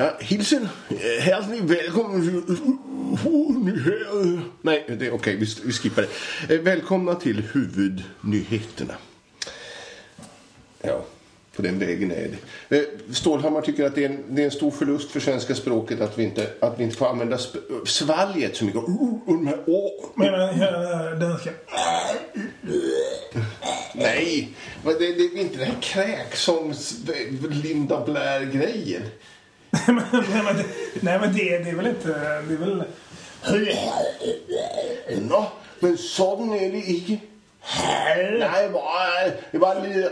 Ja, hilsen. Eh, Hjärtligt välkommen till nyheter. Nej, det är okej. Vi, vi skippar det. Eh, Välkomna till huvudnyheterna. Ja, på den vägen är det. Eh, Stålhammar tycker att det är, en, det är en stor förlust för svenska språket att vi inte, att vi inte får använda svalget så mycket. Och de här, åh. Men hela den ska... Nej, det, det är inte det här kräksångs Linda Blair-grejen. Nej, men det, nej men det, det är väl inte... Det är väl... Nå, men sådan är det ikke. Nej, bara, det bara lite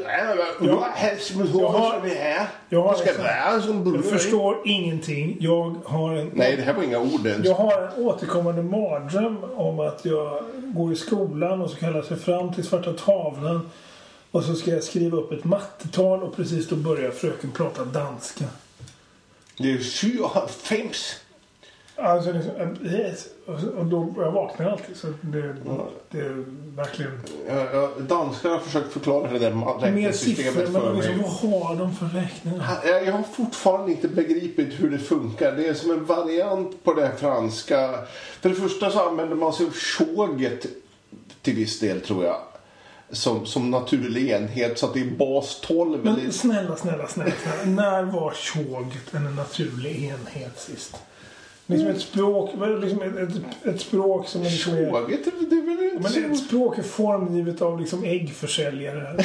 Ja. hals med Jag har- som vi är. jag har Det ska vara som Jag burde. förstår ingenting. Jag har en... Nej, det här var inga ord ens. Jag har en återkommande mardröm om att jag går i skolan och så kallas jag fram till svarta tavlan. Och så ska jag skriva upp ett mattetal och precis då börjar fröken prata danska. Det är 97. Alltså äh, och då jag vaknar alltid så det, det är verkligen Ja, ja, danskar har försökt förklara det där räknesystemet för Men liksom, mig. vad har de för räkningar? Jag jag har fortfarande inte begripit hur det funkar. Det är som en variant på det här franska. För det första så använder man sig av tjoget till viss del tror jag. Som, som naturlig enhet så att det är bas 12. Men eller- snälla, snälla, snälla, snälla. När var tjoget en naturlig enhet sist? Liksom ett språk, liksom ett, ett, ett språk som är liksom är, Tjoget, det är väl inte men ett språk är formgivet av liksom äggförsäljare.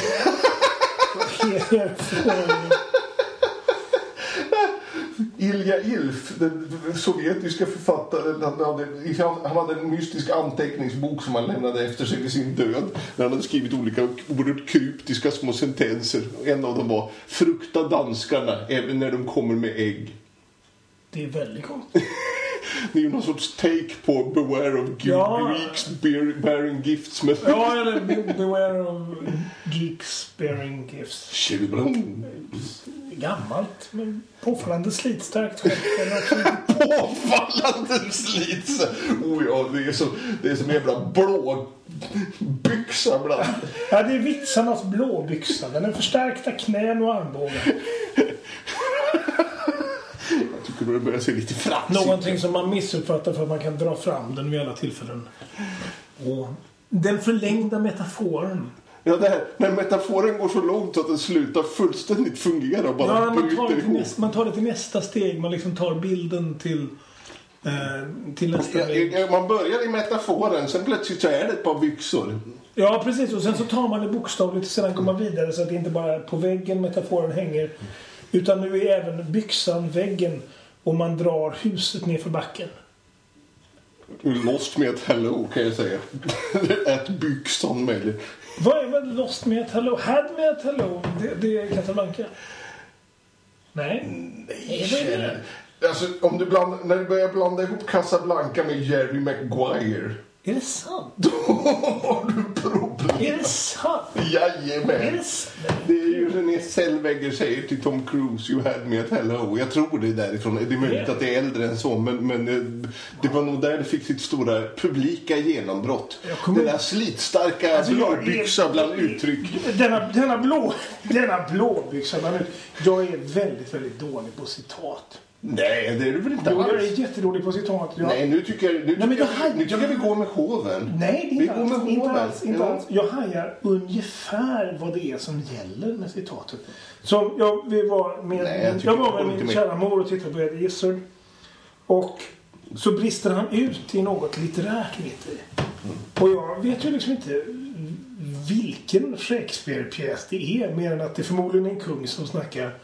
Ilja Ilf, den sovjetiska författaren, han hade, han hade en mystisk anteckningsbok som han lämnade efter sig vid sin död. Där han hade skrivit olika oerhört kryptiska små sentenser. En av dem var Frukta danskarna även när de kommer med ägg. Det är väldigt gott. Det är ju någon sorts take på Beware of Ge- Ja. Greeks bear, bearing gifts med Ja, eller be- beware of geeks bearing gifts. Children. Gammalt, men påfallande slitstarkt lite Påfallande slits. Oh ja, det är som, det är som en jävla blå byxa bland. Ja, det är vitsarnas blåbyxa. Den är förstärkta knän och armbågar. Jag tycker det börjar se lite fransigt Någonting som man missuppfattar för att man kan dra fram den vid alla tillfällen. Och den förlängda metaforen. Ja, det här, när metaforen går så långt att den slutar fullständigt fungera och bara Ja, man, tar det till nästa, man tar det till nästa steg. Man liksom tar bilden till, eh, till nästa Ja, ja, Man börjar i metaforen, sen plötsligt så är det ett par byxor. Ja, precis. Och sen så tar man det bokstavligt och sedan går man vidare så att det inte bara är på väggen metaforen hänger. Utan nu är även byxan väggen och man drar huset ner för backen. Lost med ett hello kan jag säga. ett byxan med. Vad är väl Lost med ett hello? Had med ett hello? Det, det är Casablanca. Nej. Nej, vad är det? Alltså, om du bland, när du börjar blanda ihop Casablanca med Jerry Maguire. Är det sant? Då har du problem. Är det sant? Är Jajamän. det sant? Det är ju René Zellweger säger till Tom Cruise You had me at hello. Jag tror det är därifrån. Det är möjligt att det är äldre än så. Men, men eh, det var nog där det fick sitt stora publika genombrott. Den där slitstarka Alltså, är- blåbyxa bland uttryck. Denna, denna, blå, denna blåbyxa. men Jag är väldigt, väldigt dålig på citat. Nej, det är du väl inte Jo, jag alls? är jättedålig på citat. Jag, Nej, nu tycker jag, nu men tycker då jag, haj- nu tycker jag vi går med hoven. Nej, det är Vi inte går alls. med Inte hoven. alls, inte alls. Jag hajar ungefär vad det är som gäller med citatet. Så jag, vi var med, Nej, jag jag var jag med min kära mor och tittade på Eddie Izzard. Och så brister han ut i något litterärt mitt i. Och jag vet ju liksom inte vilken Shakespeare-pjäs det är. Mer än att det förmodligen är en kung som snackar.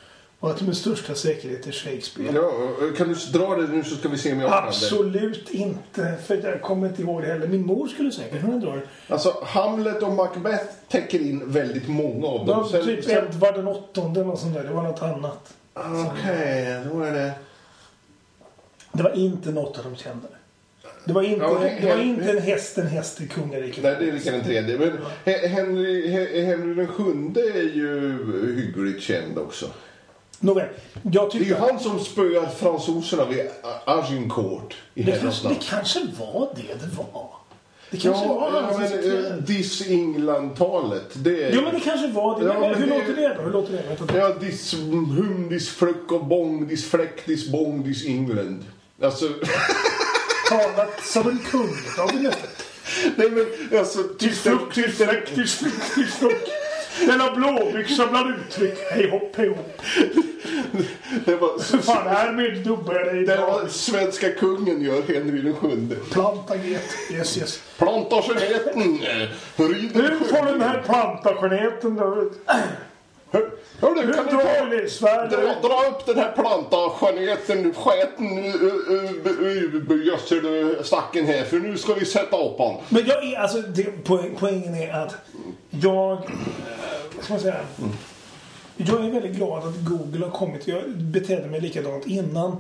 Och att det med största säkerhet är Shakespeare. Ja, kan du dra det nu så ska vi se om jag kan. Absolut inte. För jag kommer inte ihåg det heller. Min mor skulle säkert kunna dra det. Alltså, Hamlet och Macbeth täcker in väldigt många av dem. Ja, typ Edvard den åttonde eller sånt där. Det var något annat. Okej, då är det... Det var inte något av de kända. Det var inte, Ja, det var inte en häst, en häst i kungariket. Nej, det är Rikard den tredje. Men He- Henry, He- Henry den sjunde är ju hyggligt känd också. Nåväl, jag Det är ju han som spöar fransoserna vid Agincourt i Det kanske, det kanske var det det var. Det kanske Ja, var ja, men citerade. eh, This England-talet. Det. Jo, men det kanske var det. Ja, men Hur det- låter det då? Hur låter det? Vänta, Ja, this hum, this fluck of bong, this fläck, this bong, this England. Alltså, Talat som en kung. Nej men alltså... Till frukt, till fläck, till fläck, till frukt. Denna blåbyxa bland uttryck. Hej hopp, hej hopp. Det var, fan, härmed dubbar jag dig det idag. var svenska kungen gör Henry den sjunde. Plantaget. Yes, yes. Planta geneten, rider Nu får den här plantageneten då. Hör, hör du, kan du ta... Dra, dra upp den här plantageneten, sketen gödselstacken här för nu ska vi sätta upp han. Men jag är, alltså, det, poäng, poängen är att jag, vad ska man säga? Jag är väldigt glad att Google har kommit. Jag betedde mig likadant innan.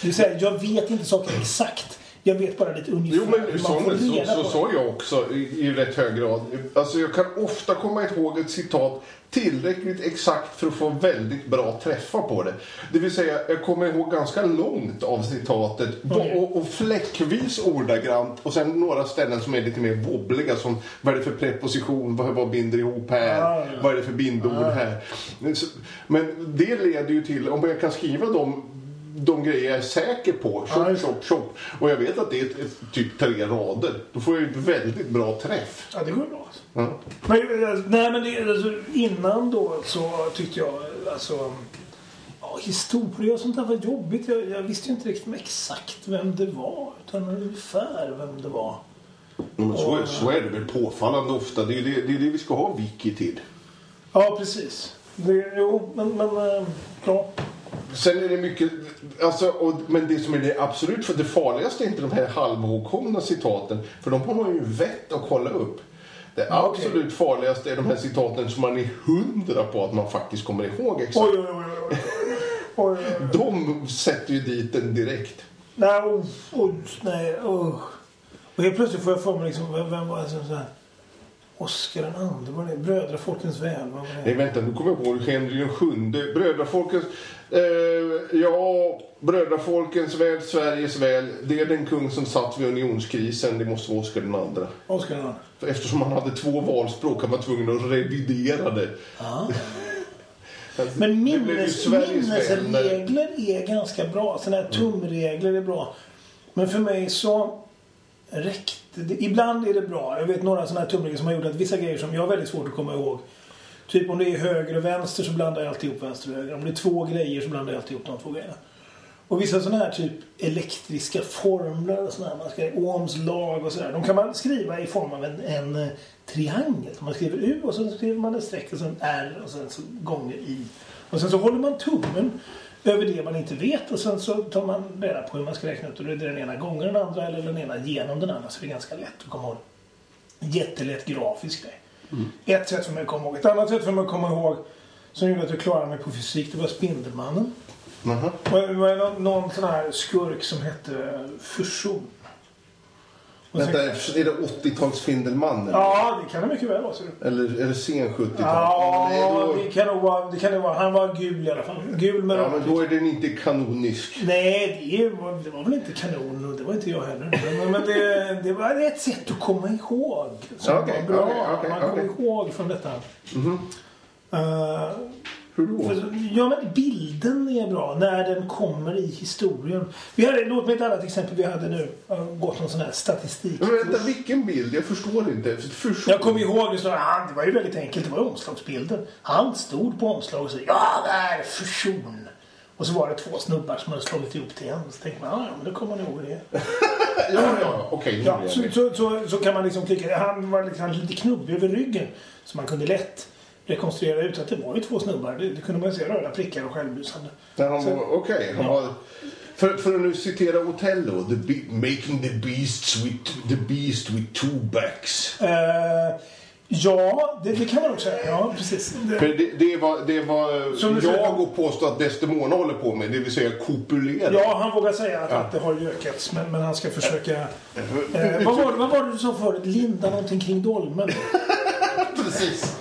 Det vill säga, jag vet inte saker exakt. Jag vet bara lite ungefär Jo, men hur så, man får så, reda så på sa jag också i, i rätt hög grad. Alltså jag kan ofta komma ihåg ett citat tillräckligt exakt för att få väldigt bra träffar på det. Det vill säga, jag kommer ihåg ganska långt av citatet Okej. och, och fläckvis ordagrant och sen några ställen som är lite mer wobbliga som vad är det för preposition, vad, vad binder ihop här, Ah, ja. vad är det för bindord här. Men så- Men det leder ju till, om jag kan skriva dem de grejer jag är säker på. Det. tjopp, tjopp. Och jag vet att det är ett, ett, typ tre rader. Då får jag ju ett väldigt bra träff. Ja, det går bra. Alltså. Ja. Men, eh, nej, men det, alltså, innan då så tyckte jag alltså ja, historia och sånt där var jobbigt. Jag, jag visste ju inte riktigt exakt vem det var. Utan ungefär vem det var. Men så, är, så är det väl påfallande ofta. Det är det, det, är det vi ska ha wiki till. Ja, precis. Det, jo, men, men eh, ja. Sen är det mycket, alltså, och, men det som är det absolut för det farligaste är inte de här halvhågkomna citaten. För de har man ju vett att kolla upp. Det absolut farligaste är de här citaten som man är hundra på att man faktiskt kommer ihåg exakt. Oj, oj, oj, oj. De sätter ju dit den direkt. Nej, oh, oh, nej, oh. Och helt plötsligt får jag för mig liksom, vem, vem var det som så här? Oskar den andre, var det Brödrafolkens väl? Var Nej, det? vänta, nu kommer jag ihåg Henry den sjunde. Brödrafolkens... Eh, ja, Brödrafolkens väl, Sveriges väl. Det är den kung som satt vid unionskrisen. Det måste vara Oskar den andra. Oskar den andre. För eftersom han hade två valspråk han var tvungen att revidera det. Ah. Men minnes, minnesregler är ganska bra. Sådana här tumregler är bra. Men för mig så räckte det. Ibland är det bra. Jag vet några sådana här tumregler som har gjort att vissa grejer som jag har väldigt svårt att komma ihåg. Typ om det är höger och vänster så blandar jag alltid ihop vänster och höger. Om det är två grejer så blandar jag alltid ihop de två grejerna. Och vissa sådana här typ elektriska formler och sådana Man ska, Ohms lag och sådär. De kan man skriva i form av en, en eh, triangel. Man skriver U och så skriver man ett streck och sen R och sen så gånger I. Och sen så håller man tummen över det man inte vet och sen så tar man reda på hur man ska räkna ut. Och det är den ena gånger den andra eller den ena genom den andra. Så det är ganska lätt att komma ihåg. Jättelätt grafisk grej. Ett sätt för mig att komma ihåg. Ett annat sätt för mig att komma ihåg som gjorde att jag klarade mig på fysik, det var Spindelmannen. Aha. Och Det var någon, någon sån här skurk som hette Fusion. Vänta, är det 80-talsfindelmannen? Ja, det kan det mycket väl vara. Eller är det sen 70-tal? Ja, Nej, då, det kan nog vara. Det kan nog vara. Han var gul i alla fall. Gul med ja, men då är den inte kanonisk. Nej, det var, det var väl inte kanon och det var inte jag heller. Men, men det, det var ett sätt att komma ihåg. Som Okej, var bra. okej, okej, Man kommer okej. ihåg från detta. Eh, Hur då? Ja, men bilden är bra när den kommer i historien. Vi hade, låt mig ett annat exempel vi hade nu. Gått någon sån här statistik. Men vänta, vilken bild? Jag förstår inte. Fusion. Jag kommer ihåg det, det var ju väldigt enkelt. Det var omslagsbilden. Han stod på omslaget och sa ja, är fusion. Och så var det två snubbar som hade slagit ihop till en. Så tänkte man, ja, men då kommer man ihåg det. Ja, ja, ja. Okej, nu Ja, så, så, så, så kan man liksom klicka. Han var liksom lite knubbig över ryggen. Så man kunde lätt rekonstruera ut att det var ju två snubbar. Det, det kunde man se röda prickar och självlysande. Okej, han var... För, för att nu citera Otello, the be, making the beasts with, the beast with two backs. Eh, ja, det, det kan man också säga. Ja, precis. Det, det, det var, det var Som du säger- jag och påstå att Desdemona håller på med, det vill säga kopulera. ja, han vågar säga att, Ja. att det har gökats, men, men han ska försöka... Eh, vad, var, vad var det du sa förut? Linda någonting kring dolmen? Precis.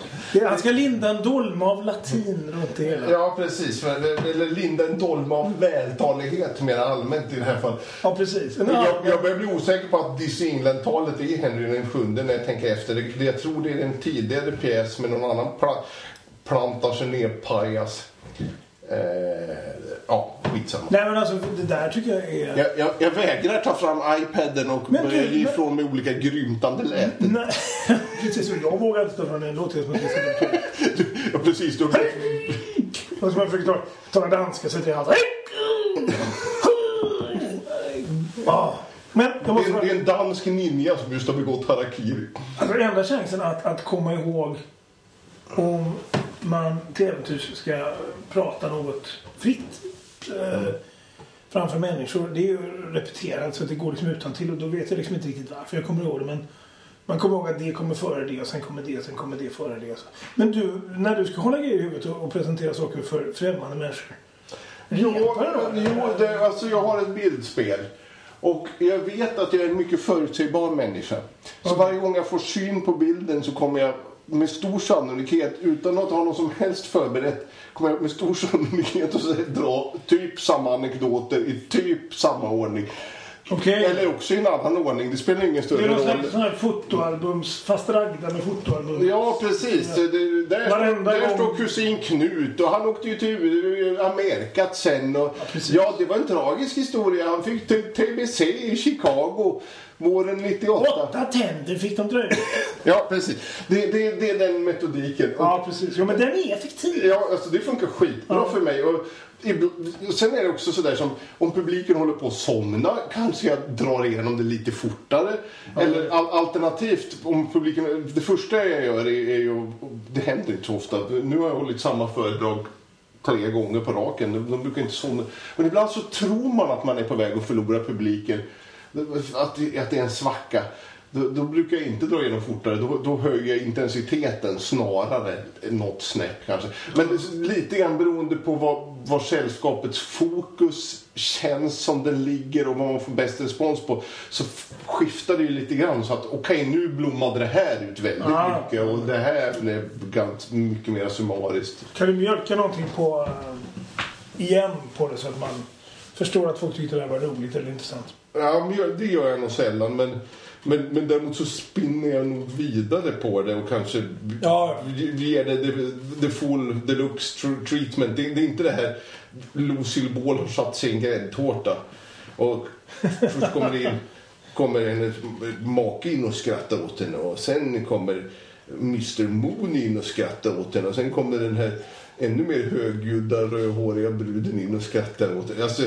Han ska linda en dolme av latin runt det hela. Ja, precis. Eller linda en dolme av vältalighet mer allmänt i det här fallet. Ja, precis. En Jag, jag börjar bli osäker på att Disneyland-talet är Henry den sjunde när jag tänker efter. Det- Jag tror det är en tidigare pjäs med någon annan pla, plantar sig ner pajas. Eh, skitsamma. Nej, men alltså det där tycker jag är... Jag, jag, jag vägrar ta fram iPaden och Men börja du- ge ifrån mig olika grymtande läten. Nej, precis. Och jag vågar inte ta fram en låt som att vi ska ta. Ja, precis. Då, Och som jag försöker ta, tala danska så att jag alltså... Ah. Men jag det, är, det är en dansk ninja som just har begått harakiri. Alltså enda chansen att, att komma ihåg om man till äventyrs ska prata något fritt eh, framför människor. Det är ju repeterat så att det går liksom utan till och då vet jag liksom inte riktigt varför jag kommer ihåg det. Men man kommer ihåg att det kommer före det och sen kommer det och sen kommer det före det. Men du, när du ska hålla grejer i huvudet och, och presentera saker för främmande människor. Jo, jo det, alltså jag har ett bildspel. Och jag vet att jag är en mycket förutsägbar människa. Så varje gång jag får syn på bilden så kommer jag med stor sannolikhet, utan att ha något som helst förberett, kommer jag med stor sannolikhet att dra typ samma anekdoter i typ samma ordning. Okej. Eller också i en annan ordning, det spelar ingen Det är större någon roll. sån här fotoalbums, fast ragda med fotoalbum. Ja, precis. Det, där Varenda står, där gång. står kusin Knut och han åkte ju till Amerikat sen. Och, Ja, ja, det var en tragisk historia. Han fick TBC i Chicago våren 98. Åtta tänder fick de dröja. Ja, precis. Det, det, det är den metodiken. Ja, precis. Jo, men den är effektiv. Ja, alltså det funkar skitbra Ja. för mig. Och, sen är det också sådär som om publiken håller på att somna kanske jag drar igenom det lite fortare. Eller al- alternativt, om publiken, det första jag gör är, är ju, det händer inte så ofta, nu har jag hållit samma föredrag tre gånger på raken, de, de brukar inte somna. Men ibland så tror man att man är på väg att förlora publiken, att, att det är en svacka. Då, då brukar jag inte dra igenom fortare. Då, då höjer jag intensiteten snarare något snäpp kanske. Men lite grann beroende på vad, vad sällskapets fokus känns som den ligger och vad man får bäst respons på. Så skiftar det ju lite grann. Så att okej, nu blommade det här ut väldigt Ah. mycket och det här blev ganska mycket mer summariskt. Kan du mjölka någonting på eh, igen på det så att man förstår att folk tyckte det här var roligt eller intressant? Ja, men jag- det gör jag nog sällan. Men, men, men däremot så spinner jag nog vidare på det och kanske Ja. ger det the, the full deluxe tr- treatment. Det, det är inte det här Lucille Ball har satt sig i en gräddtårta. Och först kommer det in kommer en make in och skrattar åt henne och sen kommer Mr Moon in och skrattar åt henne och sen kommer den här ännu mer högljudda rödhåriga bruden in och skrattar åt henne. Alltså,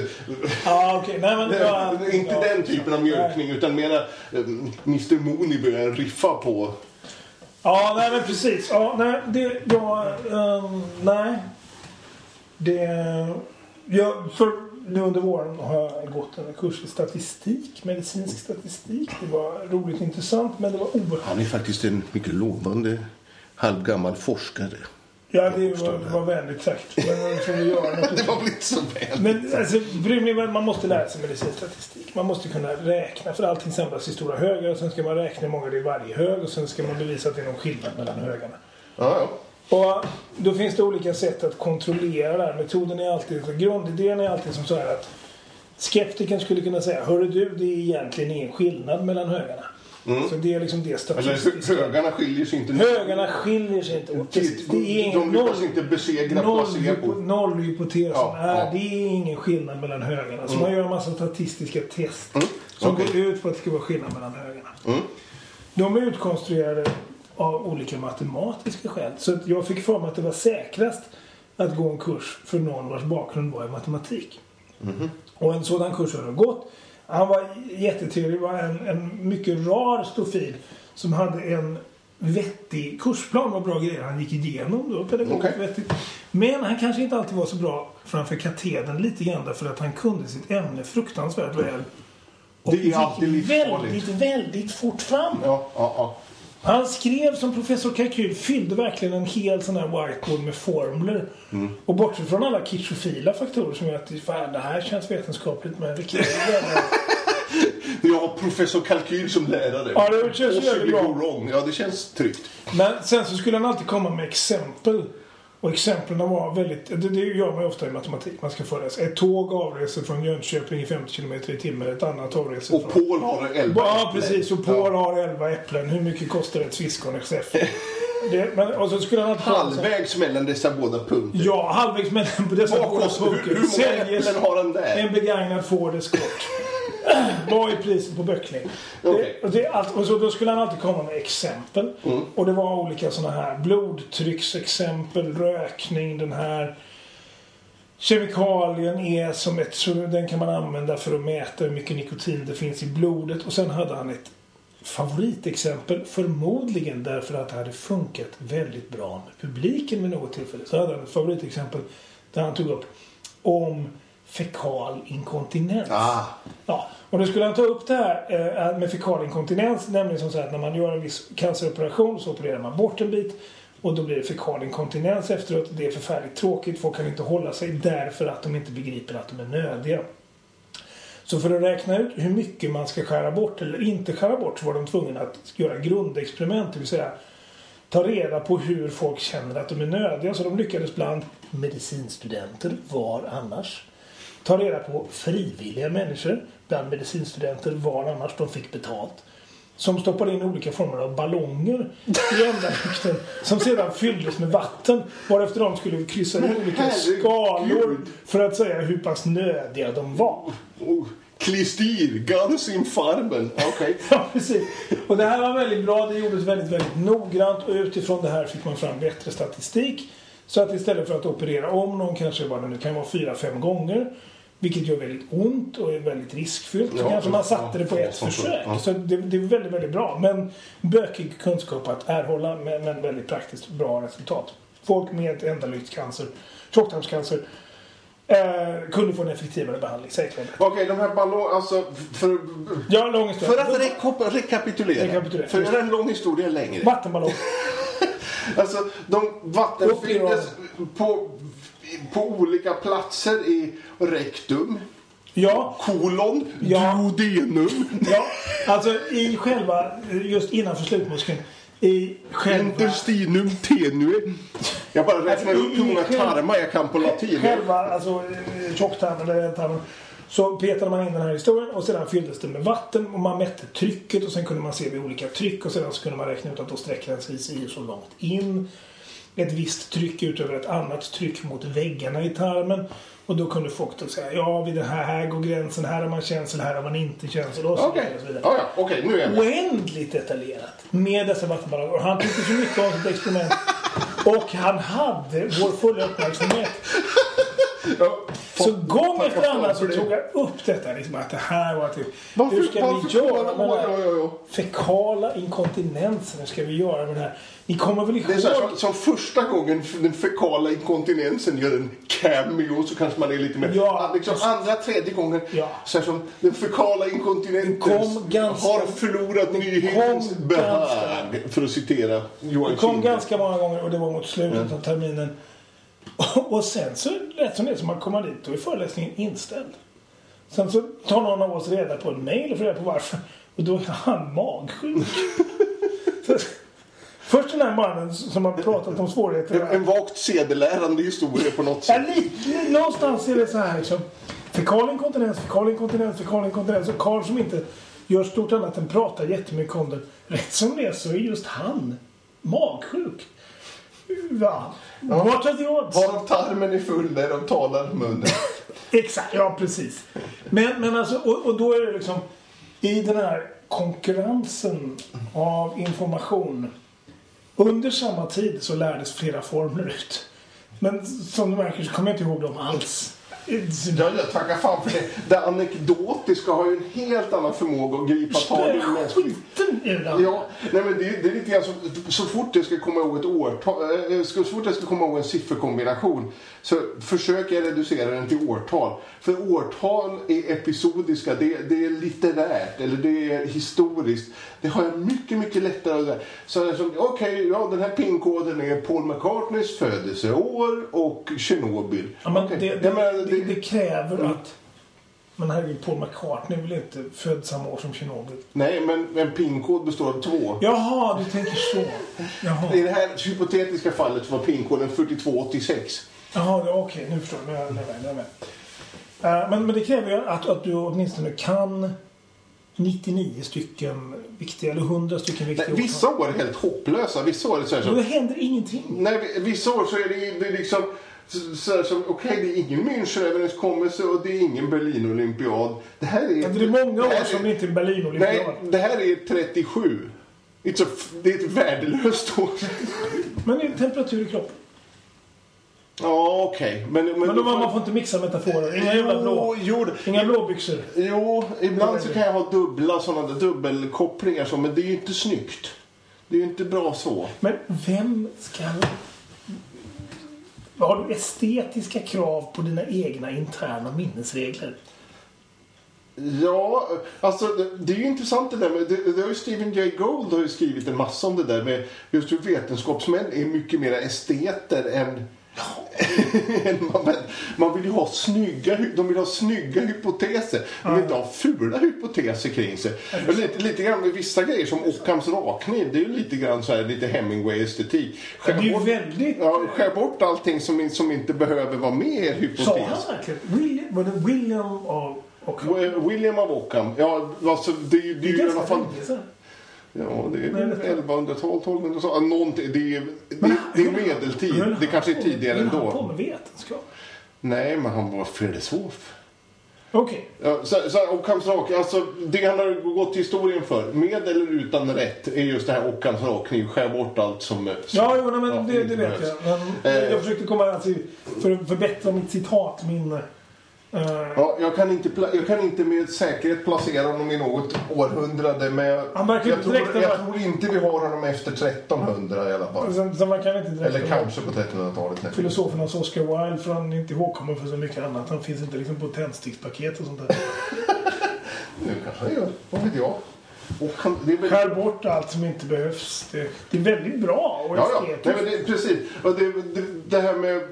Ja, okej. Nej, men... ja, inte ja. den typen av mjölkning utan mera eh, Mr Mooney börjar riffa på. Ja, nej men precis. Ja, nej, det... Ja, ehm, nej. Det... Ja, för nu under våren har jag gått en kurs i statistik, medicinsk statistik. Det var roligt intressant, men det var oerhört... Han är faktiskt en mycket lovande halvgammal forskare. Ja, det var, var vänligt sagt. Men får vi göra något Det var väl inte så väl. Men alltså, man måste lära sig medicinsk statistik. Man måste kunna räkna för allting samlas i stora högar. Och sen ska man räkna hur många det är i varje hög och sen ska man bevisa att det är någon skillnad mellan högarna. Ja, ja. Och då finns det olika sätt att kontrollera det här. Metoden är alltid, grundidén är alltid som så här att skeptikern skulle kunna säga Hörru du, det är egentligen ingen skillnad mellan högarna. Så det är liksom det Eller statistiska. hö- högarna skiljer sig inte. Högarna skiljer sig inte åt. Det, det är de lyckas inte besegra. Noll, nollhypotesen Ja, är ja. det är ingen skillnad mellan högarna. Så man gör en massa statistiska test Mm, som okej. går ut på att det ska vara skillnad mellan högarna. Mm. De är utkonstruerade av olika matematiska skäl. Så jag fick för mig att det var säkrast att gå en kurs för någon vars bakgrund var i matematik. Mhm. Och en sådan kurs har jag gått. Han var jättetrevlig. Var en, en mycket rar stofil som hade en vettig kursplan. Var bra grejer han gick igenom. Då, pedagogiskt Okej. vettigt. Men han kanske inte alltid var så bra framför katedern. Lite grann därför att han kunde sitt ämne fruktansvärt väl. Och Det är gick alltid livsfarligt. väldigt, väldigt fort fram. Ja, ja, ja. Han skrev som professor Kalkyl, fyllde verkligen en hel sån här whiteboard med formler. Mm. Och bortsett från alla kitschofila faktorer som gör att fan, det här känns vetenskapligt men ju vara- Jag har professor Kalkyl som lärare. Ja, det känns jävligt bra. Ja, det känns tryggt. Men sen så skulle han alltid komma med exempel. Och exemplen var väldigt... Det, det gör man ju ofta i matematik. Man ska föreläsa. Ett tåg avreser från Jönköping i 50 km i timmen. Ett annat avreser Och från... Paul har elva Ja, äpplen. precis. Och Paul har 11 äpplen. Hur mycket kostar ett sviskon XF? Det, men, och så skulle han här- Halvvägs mellan dessa båda punkter. Ja, halvvägs mellan dessa båda kostar, hur, hur punkter många äpplen har han där? en begagnad Ford Escort. Vad är priset på böckling? Okej. Det, och det, allt, och så, då skulle han alltid komma med exempel. Mm. Och det var olika sådana här blodtrycksexempel, rökning, den här Kemikalien är som ett, så den kan man använda för att mäta hur mycket nikotin det finns i blodet. Och sen hade han ett favoritexempel, förmodligen därför att det hade funkat väldigt bra med publiken vid något tillfälle. Så hade han ett favoritexempel där han tog upp om fekal inkontinens. Ah. Ja, och då skulle han ta upp det här eh, med fekal inkontinens, nämligen som så här att när man gör en viss canceroperation så opererar man bort en bit och då blir det fekal inkontinens efteråt. Det är förfärligt tråkigt, folk kan inte hålla sig därför att de inte begriper att de är nödiga. Så för att räkna ut hur mycket man ska skära bort eller inte skära bort så var de tvungna att göra grundexperiment, det vill säga ta reda på hur folk känner att de är nödiga. Så de lyckades bland medicinstudenter, var annars. Ta reda på frivilliga människor, bland medicinstudenter, var annars de fick betalt. Som stoppade in olika former av ballonger i ändalykten som sedan fylldes med vatten. Varefter de skulle kryssa i olika skalor för att säga hur pass nödiga de var. Oh, Klistir, Guns in Farmen. Okej. Ja, precis. Och det här var väldigt bra. Det gjordes väldigt, väldigt noggrant och utifrån det här fick man fram bättre statistik. Så att istället för att operera om någon kanske vad det nu kan vara fyra, fem gånger vilket gör väldigt ont och är väldigt riskfyllt. Ja, kanske man ja, satte det på ett försök. Så det, det är väldigt, väldigt bra. Men bökig kunskap att erhålla men, men väldigt praktiskt bra resultat. Folk med ändalyktscancer, tjocktarmscancer eh, kunde få en effektivare behandling. Säkrare. Okej, de här ballongerna, alltså för, Ja, lång historia. för att rekap- rekapitulera. Rekapitulera. För att göra en lång historia längre. Vattenballong. Alltså, de vattenfylldes på, på olika platser i rektum, Ja, kolon, Ja. duodenum, Ja, alltså i själva, just innanför slutmuskeln. I själva, intestinum tenue. Jag bara räknar upp hur många tarmar jag kan på latin. själva alltså, eh, tjocktarmen eller ändtarmen. Så petade man in den här historien och sedan fylldes det med vatten och man mätte trycket och sen kunde man se vid olika tryck och sedan så kunde man räkna ut att då sträcker den sig så långt in. Ett visst tryck utöver ett annat tryck mot väggarna i tarmen. Och då kunde folk då säga ja vid det här, här går gränsen, här har man känsel, här har man inte känsel och så Okej, vidare. Och så vidare. ja, ja, okej, nu är jag oändligt detaljerat med dessa vattenballonger. Och han tyckte så mycket om sitt experiment. Och han hade vår fulla uppmärksamhet. Så gång efter annan så tog jag upp detta. Liksom att det här var typ... Varför, hur ska vi göra med den här fekala inkontinensen? Hur ska vi göra med det här? Ni kommer väl ihåg? Det är så här, som, som första gången den fekala inkontinensen gör en cameo så kanske man är lite mer... Ja, liksom, andra, tredje gången Ja. så här som den fekala inkontinenten har förlorat nyhetens behag. För att citera Johan Det kom Kinder. ganska många gånger och det var mot slutet av terminen. Och, sen så rätt som det så man kommer dit och är föreläsningen inställd. Sen så tar någon av oss reda på en mail och får reda på varför. Och då är han magsjuk. så, först den här mannen som har pratat om svårigheter. En, en vagt sedelärande historia på något Ja, sätt. lite, någonstans är det så här liksom. Fekal inkontinens, fekal inkontinens, fekal inkontinens. Och Karl som inte gör stort annat än pratar jättemycket om det. Rätt som det är så är just han magsjuk. Va? What are the odds? Varav tarmen är full, därav talar munnen. Exakt, ja precis. Men, men alltså, och, och då är det liksom i den här konkurrensen av information. Under samma tid så lärdes flera formler ut. Men som du märker så kommer jag inte ihåg dem alls. Ja, ja, tacka fan för det. Det anekdotiska har ju en helt annan förmåga att gripa tag i skiten det där. Ja, nej men det, det är lite grann så, så fort jag ska komma ihåg ett årtal, eh, så fort jag ska komma ihåg en sifferkombination så försöker jag reducera den till årtal. För årtal är episodiska, det, det är litterärt eller det är historiskt. Det har jag mycket, mycket lättare att... Så är det som, okej, ja den här pinkoden är Paul McCartneys födelseår och Tjernobyl. Ja, men Okej, det, det, det, det kräver att Men herregud, Paul McCartney är väl inte född samma år som Tjernobyl? Nej, men en pinkod består av två. Jaha, du tänker så. Jaha, I det här hypotetiska fallet var pinkoden 4286. Jaha det- okej, nu förstår jag. Nu är jag med. Är jag med. Eh, men, men det kräver ju att, att du åtminstone kan 99 stycken viktiga, eller 100 stycken viktiga Nej, vissa år är helt hopplösa. Vissa år är det så här årtal. Då så... händer ingenting. Nej, vissa år så är det, det liksom... Så, så okej, det är ingen Münchenöverenskommelse och det är ingen Berlinolympiad. Det här är... Ja, Det är många år som det inte är Berlinolympiad. Nej, det här är 37. It's a, det är ett värdelöst år. Men det är temperatur i kroppen. Ja, okej. Men, men, Men då, man får inte mixa metaforer. Inga jävla blå. Jo, jo, Inga blåbyxor. jo, ibland så kan jag ha dubbla sådana där dubbelkopplingar så, men det är ju inte snyggt. Det är ju inte bra så. Men vem ska... Har du estetiska krav på dina egna interna minnesregler? Ja, alltså det, är ju intressant det där med, det, det har ju Stephen Jay Gould har ju skrivit en massa om det där med just hur vetenskapsmän är mycket mera esteter än man, man vill ju ha snygga, de vill ha snygga hypoteser. De vill inte ha fula hypoteser kring sig. Lite, lite grann med vissa grejer som Ockhams rakkniv. Det är ju lite grann så här, lite Hemingway-estetik. Det är Skär ju bort, väldigt... ja, skär bort allting som, som inte behöver vara med i er Sa hypotes. han verkligen? William, var det William och Wi- William av Ockham. Ja, alltså det ju det är ju i alla fall... länge sedan. Ja, det är Nej, väl det- 1100-tal, 1200-tal. Någonting. Det är, det, det är medeltid. Höll Det han kanske är tidigare höll han på ändå. med vetenskap? Nej, men han var filosof. Okej. Ja, så, så, Ockhams rak, alltså det han har gått till historien för, med eller utan rätt, är just det här Ockhams rakkniv. Skär bort allt som... som Ja, jo, nej, men ja, det, det vet jag. Men Eh. jag försökte komma alltså, för att förbättra mitt citatminne. Eh, Ja, jag, kan inte, jag kan inte med säkerhet placera honom i något århundrade, men jag, jag, tror, jag tror inte vi har honom efter 1300 i alla fall. sen, sen man kan inte direkt Eller kanske på 1300-talet. nej. Filosofernas Oscar Wilde för han är inte ihågkommen för så mycket annat. Han finns inte liksom på tändstickspaket och sånt där. Nu kanske han gör, vad vet jag. Och han, väl... Skär bort allt som inte behövs. Det, det är väldigt bra och Ja, ja. Nej, det, precis. Och det, det, det här med...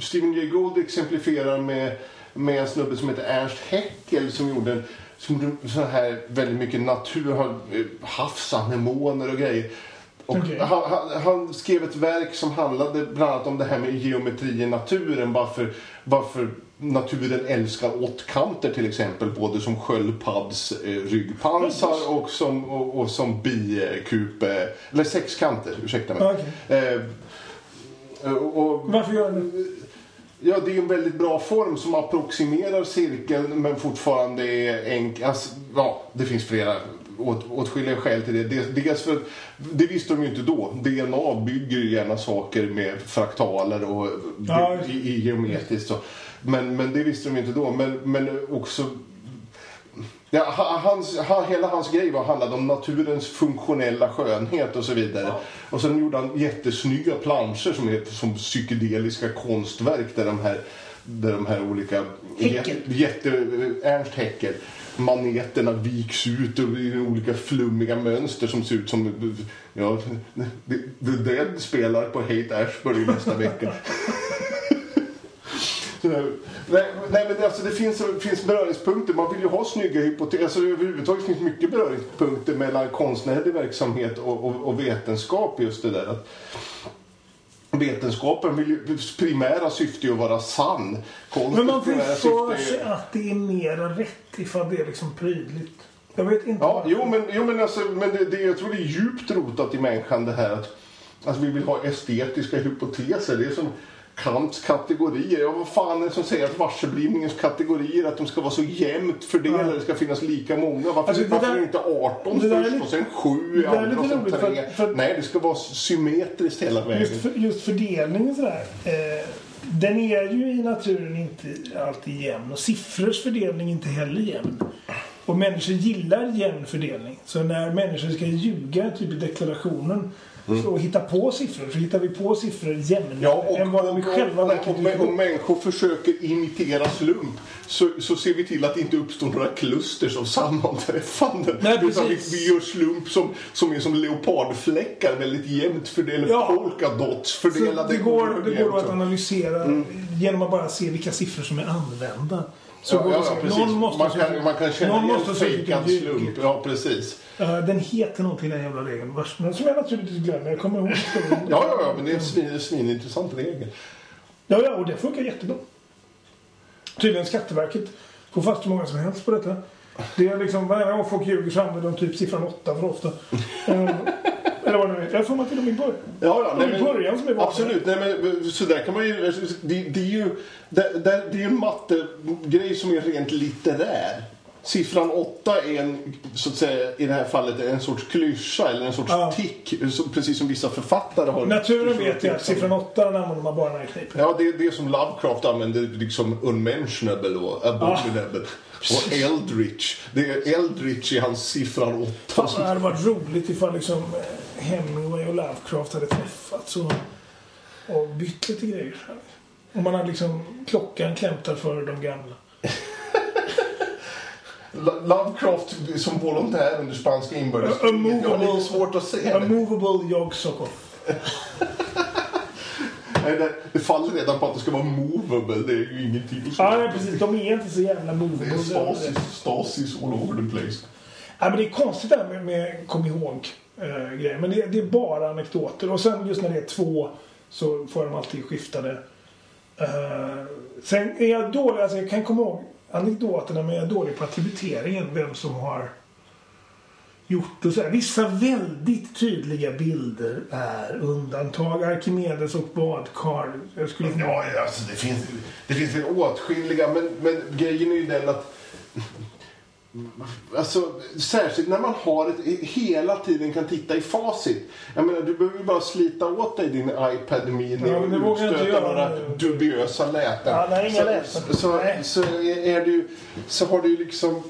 Stephen Jay Gould exemplifierar med, med en snubbe som heter Ernst Haeckel som gjorde en som gjorde så här väldigt mycket natur, eh, havsanemoner och grejer. Och Okej. han, han, han skrev ett verk som handlade bland annat om det här med geometri i naturen. Varför, varför naturen älskar åttkanter till exempel. Både som sköldpadds eh, ryggpansar och som, och, och som bikupe... Eller sexkanter, ursäkta mig. Okej. Eh, och, Varför gör du Ja, det är en väldigt bra form som approximerar cirkeln men fortfarande är enkel. Alltså, ja, det finns flera åt, åtskilliga skäl till det. Dels- Dels för att, det visste de ju inte då. DNA bygger ju gärna saker med fraktaler och Ja, i, i geometriskt. Så. Men, men det visste de ju inte då. Men, men också Ja, ha- hans, ha, hela hans grej var handlade om naturens funktionella skönhet och så vidare. Och sen gjorde han jättesnygga planscher som är som psykedeliska konstverk där de här, där de här olika... Häckel. Jätte, Ernst Häckel. Maneterna viks ut och i olika flummiga mönster som ser ut som... Ja, The Dead spelar på Hate Ashbury nästa vecka. Nej, nej men det, alltså, det finns, finns beröringspunkter. Man vill ju ha snygga hypoteser. Alltså, överhuvudtaget finns mycket beröringspunkter mellan konstnärlig verksamhet och, och, och vetenskap. Just det där att Vetenskapen vill ju, primära syfte är att vara sann. Konstens Men man får för sig är... att det är mera rätt ifall det är liksom prydligt. Jag vet inte. Ja, jo men, jo, men, alltså, men det, det, jag tror det är djupt rotat i människan det här att alltså, vi vill ha estetiska hypoteser. Det är som Kants kategorier. Ja, vad fan är det som säger att varseblivningens kategorier att de ska vara så jämnt fördelade? Ja. Det ska finnas lika många. Varför, Alltså, varför där- inte 18 det där är först lite- och sen 7 i andra och sen roligt för- 3? för- Nej, det ska vara symmetriskt hela vägen. Just, för, just fördelningen sådär. Eh, den är ju i naturen inte alltid jämn och siffrors fördelning är inte heller jämn. Och människor gillar jämn fördelning. Så när människor ska ljuga, typ i deklarationen, så och hitta på siffror, så hittar vi på siffror jämnare Ja, och, än vad vi själva verkar och, och människor försöker imitera slump så, så ser vi till att det inte uppstår några klusters av sammanträffanden. Nej, Utan vi, vi gör slump som, som är som leopardfläckar, väldigt jämnt fördelade, Ja. polkadots Så fördelade. det går, det går att analysera genom att bara se vilka siffror som är använda. Så ja, ja, precis. Någon måste man, kan, man kan känna någon måste fejkad slump. Ja, precis. Eh, den heter någonting den jävla regeln. Som jag naturligtvis glömmer. Jag kommer ihåg. Ja, ja, ja, men det är en svin, svinintressant regel. Ja, ja, och det funkar jättebra. Tydligen Skatteverket får fast hur många som helst på detta. Det är liksom, varje gång folk ljuger så använder de typ siffran 8 för ofta. Eller vad det nu är. Jag får mig till dem i början. Ja, ja, är i början som är vanligt. Absolut. Nej, men, så där kan man ju... Det, det är ju det, det, det är en mattegrej som är rent litterär. Siffran 8 är en, så att säga, i det här fallet en sorts klyscha eller en sorts Ja. tick. Precis som vissa författare har. Naturen vet jag att siffran 8 använder man bara när det kniper. Ja, det är det som Lovecraft använder, liksom unmentionable och abominable. Och Eldritch. Det är Eldritch i hans siffran 8. Fan, det hade varit roligt ifall liksom eh, Hemingway och Lovecraft hade träffats och, och bytt lite grejer. Om man hade liksom klockan klämtar för de gamla. Lo- Lovecraft som volontär under spanska inbördeskriget. A Jag har lite svårt att se A det. movable jogsockle. Nej, det. Det faller redan på att det ska vara movable. Det är ju ingenting att Ja, precis. De är inte så jävla Det movable. är stasis, stasis all over the place. Ja, men det är konstigt det här med, med kom ihåg eh, grejer. Men det, det är bara anekdoter. Och sen just när det är två så får de alltid skiftade. Eh, sen är jag dålig, alltså jag kan komma ihåg anekdoterna men jag är dålig på attributeringen. Vem som har gjort och så här. Vissa väldigt tydliga bilder är undantag. Arkimedes och badkar. Jag skulle Ja, alltså det finns, det finns väl åtskilliga, men, men grejen är ju den att Alltså, särskilt när man har ett, hela tiden kan titta i facit. Jag menar, du behöver ju bara slita åt dig din iPad Mini Ja, och utstöta några dubiösa läten. Ja, nej, inga så, läten. så, Nej. så, är du, så har du ju liksom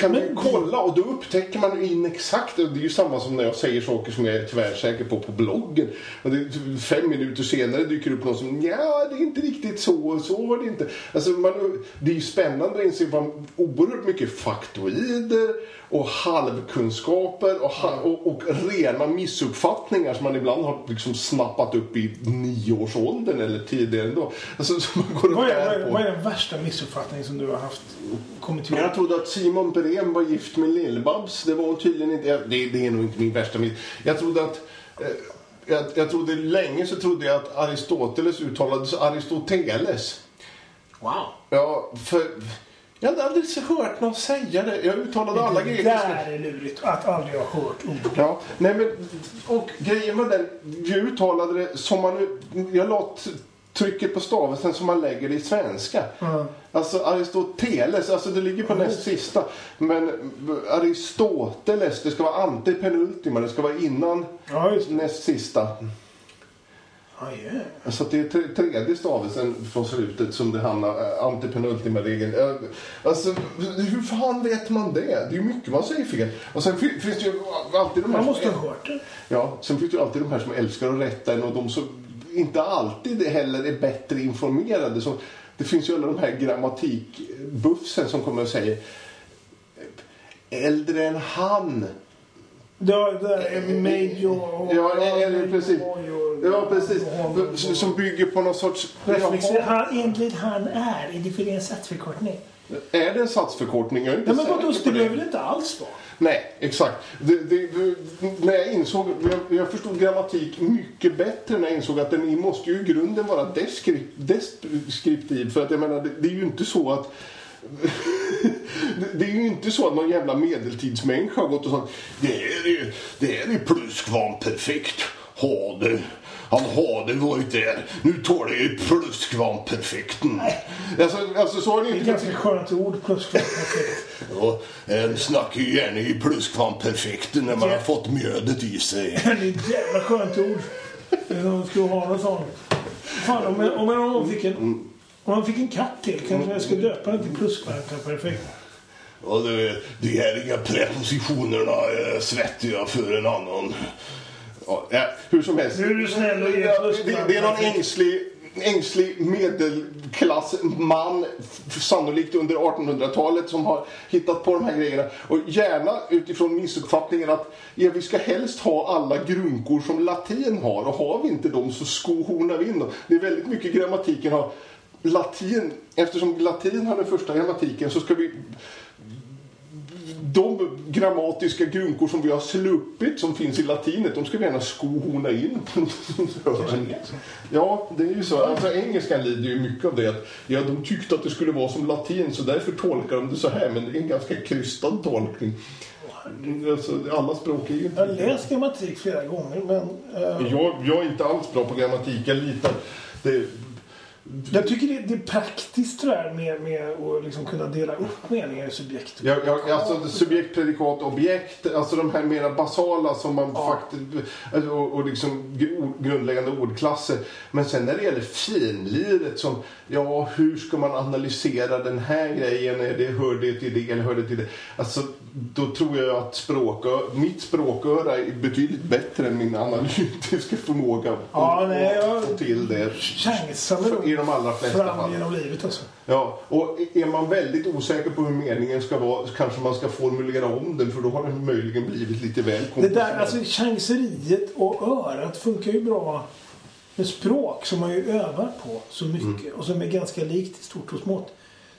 kan du Men- kolla och då upptäcker man in exakt. Det är ju samma som när jag säger saker som jag är tvärsäker på på bloggen. Och det, fem minuter senare dyker det upp någon som ja det är inte riktigt så, så var det inte. Alltså man, det är ju spännande att inse vad oerhört mycket faktoider och halvkunskaper och, ha, och, och rena missuppfattningar som man ibland har liksom snappat upp i nioårsåldern eller tidigare ändå. Alltså, som man går och Vad är, vad, är, vad är den värsta missuppfattningen som du har haft? Kommit ihåg? Jag trodde att Simon Brem var gift med Lill-Babs. Det var hon tydligen inte. Det, det är nog inte min värsta miss. Jag trodde att... Eh, jag, jag trodde länge så trodde jag att Aristoteles uttalades Aristoteles. Wow. Ja, för... Jag hade aldrig så hört någon säga det. Jag uttalade alla det grekiska... där är lurigt. Att aldrig ha hört ordet. Ja, nej men... Och grejen var den, jag uttalade det som man... Jag la t- trycket på stavelsen som man lägger det i svenska. Ja. Alltså Aristoteles, alltså det ligger på näst sista. Men Aristoteles, det ska vara antepenultima, det ska vara innan Ja, det. näst sista. Ja, yeah. Så det är tre- tredje stavelsen från slutet som det hamnar, äh, antepenultima regeln. Äh, Alltså, hur fan vet man det? Det är ju mycket man säger fel. Och sen fin- finns det ju alltid de här Man måste ha hört det. Ja, sen finns det ju alltid de här som älskar att rätta en och de som inte alltid heller är bättre informerade. Så det finns ju alla de här grammatikbuffsen som kommer och säger äldre än han. Ja, det där är Major och... Ja, eller precis. Ja, precis. Som bygger på någon sorts... Han, enligt han är. Är det för en satsförkortning? Är det en satsförkortning? Jag är inte Nej, men vadå? Det behöver det inte alls vara. Nej, exakt. Det, det, det, när jag insåg, jag, jag förstod grammatik mycket bättre när jag insåg att den måste ju i grunden vara deskrip, deskriptiv. För att jag menar, det, det är ju inte så att det- är ju inte så att någon jävla medeltidsmänniska har gått och sagt det är ju, det är ju plusskvamperfekt. Hade, han hade varit där. Nu tar det ju plusskvamperfekten. Alltså, alltså så har det Det är inte ganska skönt ord. Plus perfekt. Ja, en snackar ju gärna i plusskvamperfekten när man har fått mjödet i sig. Det är ett jävla skönt ord. Jag skulle ha något sånt. Fan, om jag, om gång fick en... Om man fick en katt till kanske jag skulle döpa den till pluskvärkan perfekt. Ja, det, de här inga prepositionerna är svettiga för en annan. Ja, hur som helst. Nu är du snäll och ger plusskvamperfekt. det, det är någon ängslig, ängslig medelklassman, sannolikt under 1800-talet, som har hittat på de här grejerna. Och gärna utifrån missuppfattningen att ja, vi ska helst ha alla grunkor som latin har. Och har vi inte dem så skohornar vi in dem. Det är väldigt mycket grammatiken har latin, eftersom latin har den första grammatiken så ska vi de grammatiska grunkor som vi har sluppit som finns i latinet, de ska vi gärna skohorna in. ja, det är ju så. Alltså engelskan lider ju mycket av det. Att, ja, de tyckte att det skulle vara som latin så därför tolkar de det så här. Men det är en ganska krystad tolkning. Alltså, alla språk är ju inte... Jag har läst grammatik flera gånger men... Uh... Jag, jag är inte alls bra på grammatik. Jag litar... Det, jag tycker det, det är praktiskt tror med, med att liksom kunna dela upp meningar i subjekt och ja, ja, alltså subjekt, predikat, objekt. Alltså de här mera basala som man ja. faktiskt... Och, och liksom grundläggande ordklasser. Men sen när det gäller finliret som... Ja, hur ska man analysera den här grejen? Är det, hör det till det eller hör det till det? Alltså, då tror jag att språk, mitt språköra är betydligt bättre än min analytiska förmåga ja, att nej, få till det. Chansar I de allra flesta fram fall. genom livet alltså. Ja, och är man väldigt osäker på hur meningen ska vara kanske man ska formulera om den för då har den möjligen blivit lite väl. Det där, alltså chanseriet och örat funkar ju bra med språk som man ju övar på så mycket mm. och som är ganska likt i stort och smått.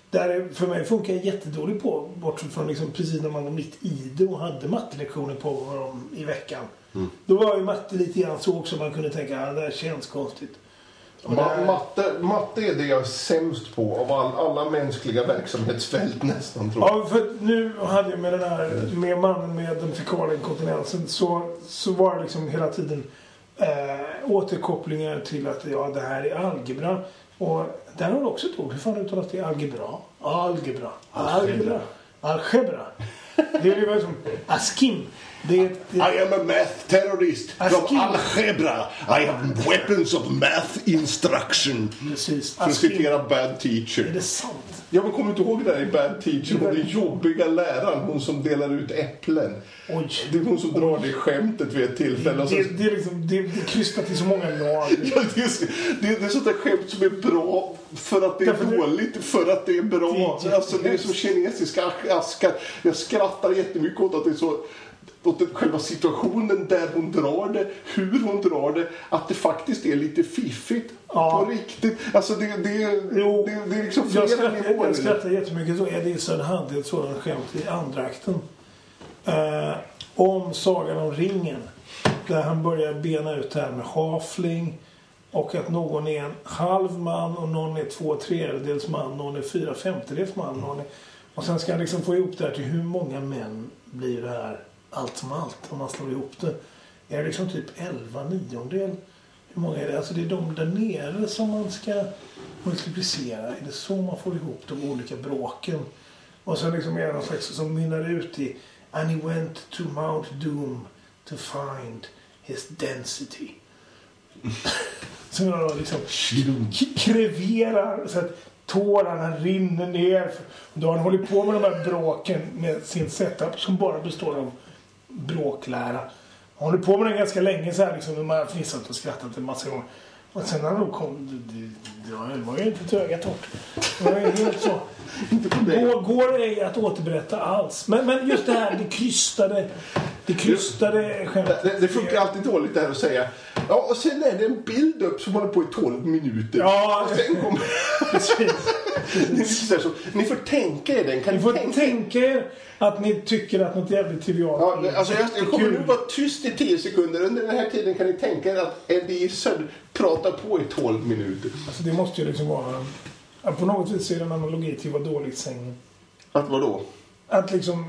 Där för mig funkar jag jättedåligt på, bortsett från liksom precis när man var mitt i det och hade mattelektioner på dem i veckan. Mm. Då var ju matte lite grann så också man kunde tänka att det här känns konstigt. Ma matte, matte är det jag är sämst på av all, alla mänskliga verksamhetsfält nästan. Tror jag. Ja, för nu hade jag med den här med mannen med den fekala inkontinensen så, så var det liksom hela tiden eh, återkopplingar till att ja, det här är algebra. Och där har du också ett ord. Hur fan uttalas det? Algebra? Algebra. Algebra. Algebra. Det är ju som askim. Det, det, I am a math terrorist from algebra. I have weapons of math instruction. Precis. För att citera Bad Teacher. Är det sant? Ja, men kommer du inte ihåg det där i Bad Teacher? Hon den jobbiga läraren, hon som delar ut äpplen. Oj. Det är hon som drar det skämtet vid ett tillfälle. Det, det, det, är liksom, det, det krystar till så många lag. ja, det, är, det, det är sånt där skämt som är bra för att det är Därför dåligt, för att det är bra. Det är, alltså, det är som kinesiska askar. Jag skrattar jättemycket åt att det är så åt själva situationen där hon drar det, hur hon drar det, att det faktiskt är lite fiffigt ja. på riktigt. Alltså det, det, jo, det, det är liksom flera jag skrattar, nivåer. Jag skrattar jättemycket så Eddie Izzard hade ett sådant skämt i andra akten. Eh, om Sagan om ringen. Där han börjar bena ut det här med hafling. Och att någon är en halv man och någon är två tredjedels man. Någon är fyra femtedels man. Någon är, och sen ska han liksom få ihop det här till hur många män blir det här allt som allt om man slår ihop det. Är det liksom typ 11 niondel? Hur många är det? Alltså det är de där nere som man ska multiplicera. Är det så man får ihop de olika bråken? Och sen liksom är det någon slags som mynnar ut i And he went to Mount Doom to find his density. som jag liksom kreverar så att tårarna rinner ner. Då har han hållit på med de här bråken med sin setup som bara består av bråklära. Han håller på med den ganska länge så här liksom. Man har fnissat och skrattat en massa gånger. Och sen när då kom, det, det, det var ju inte ett öga torrt. Det var ju helt så. Går, går ej att återberätta alls. Men, men just det här, det krystade, det krystade skämtet. Det, det funkar alltid dåligt det här att säga. Ja, och sen är det en bild upp som håller på i 12 minuter. Ja, och sen kommer... Precis. Ni får tänka er den. Kan ni får tänka, tänka er att ni tycker att något jävligt trivialt ja, alltså jag, jag kommer nu vara tyst i 10 sekunder. Under den här tiden kan ni tänka er att Eddie Izzard pratar på i 12 minuter. Alltså det måste ju liksom vara... På något vis är det en analogi till vad dåligt sängen. Att vadå? Att liksom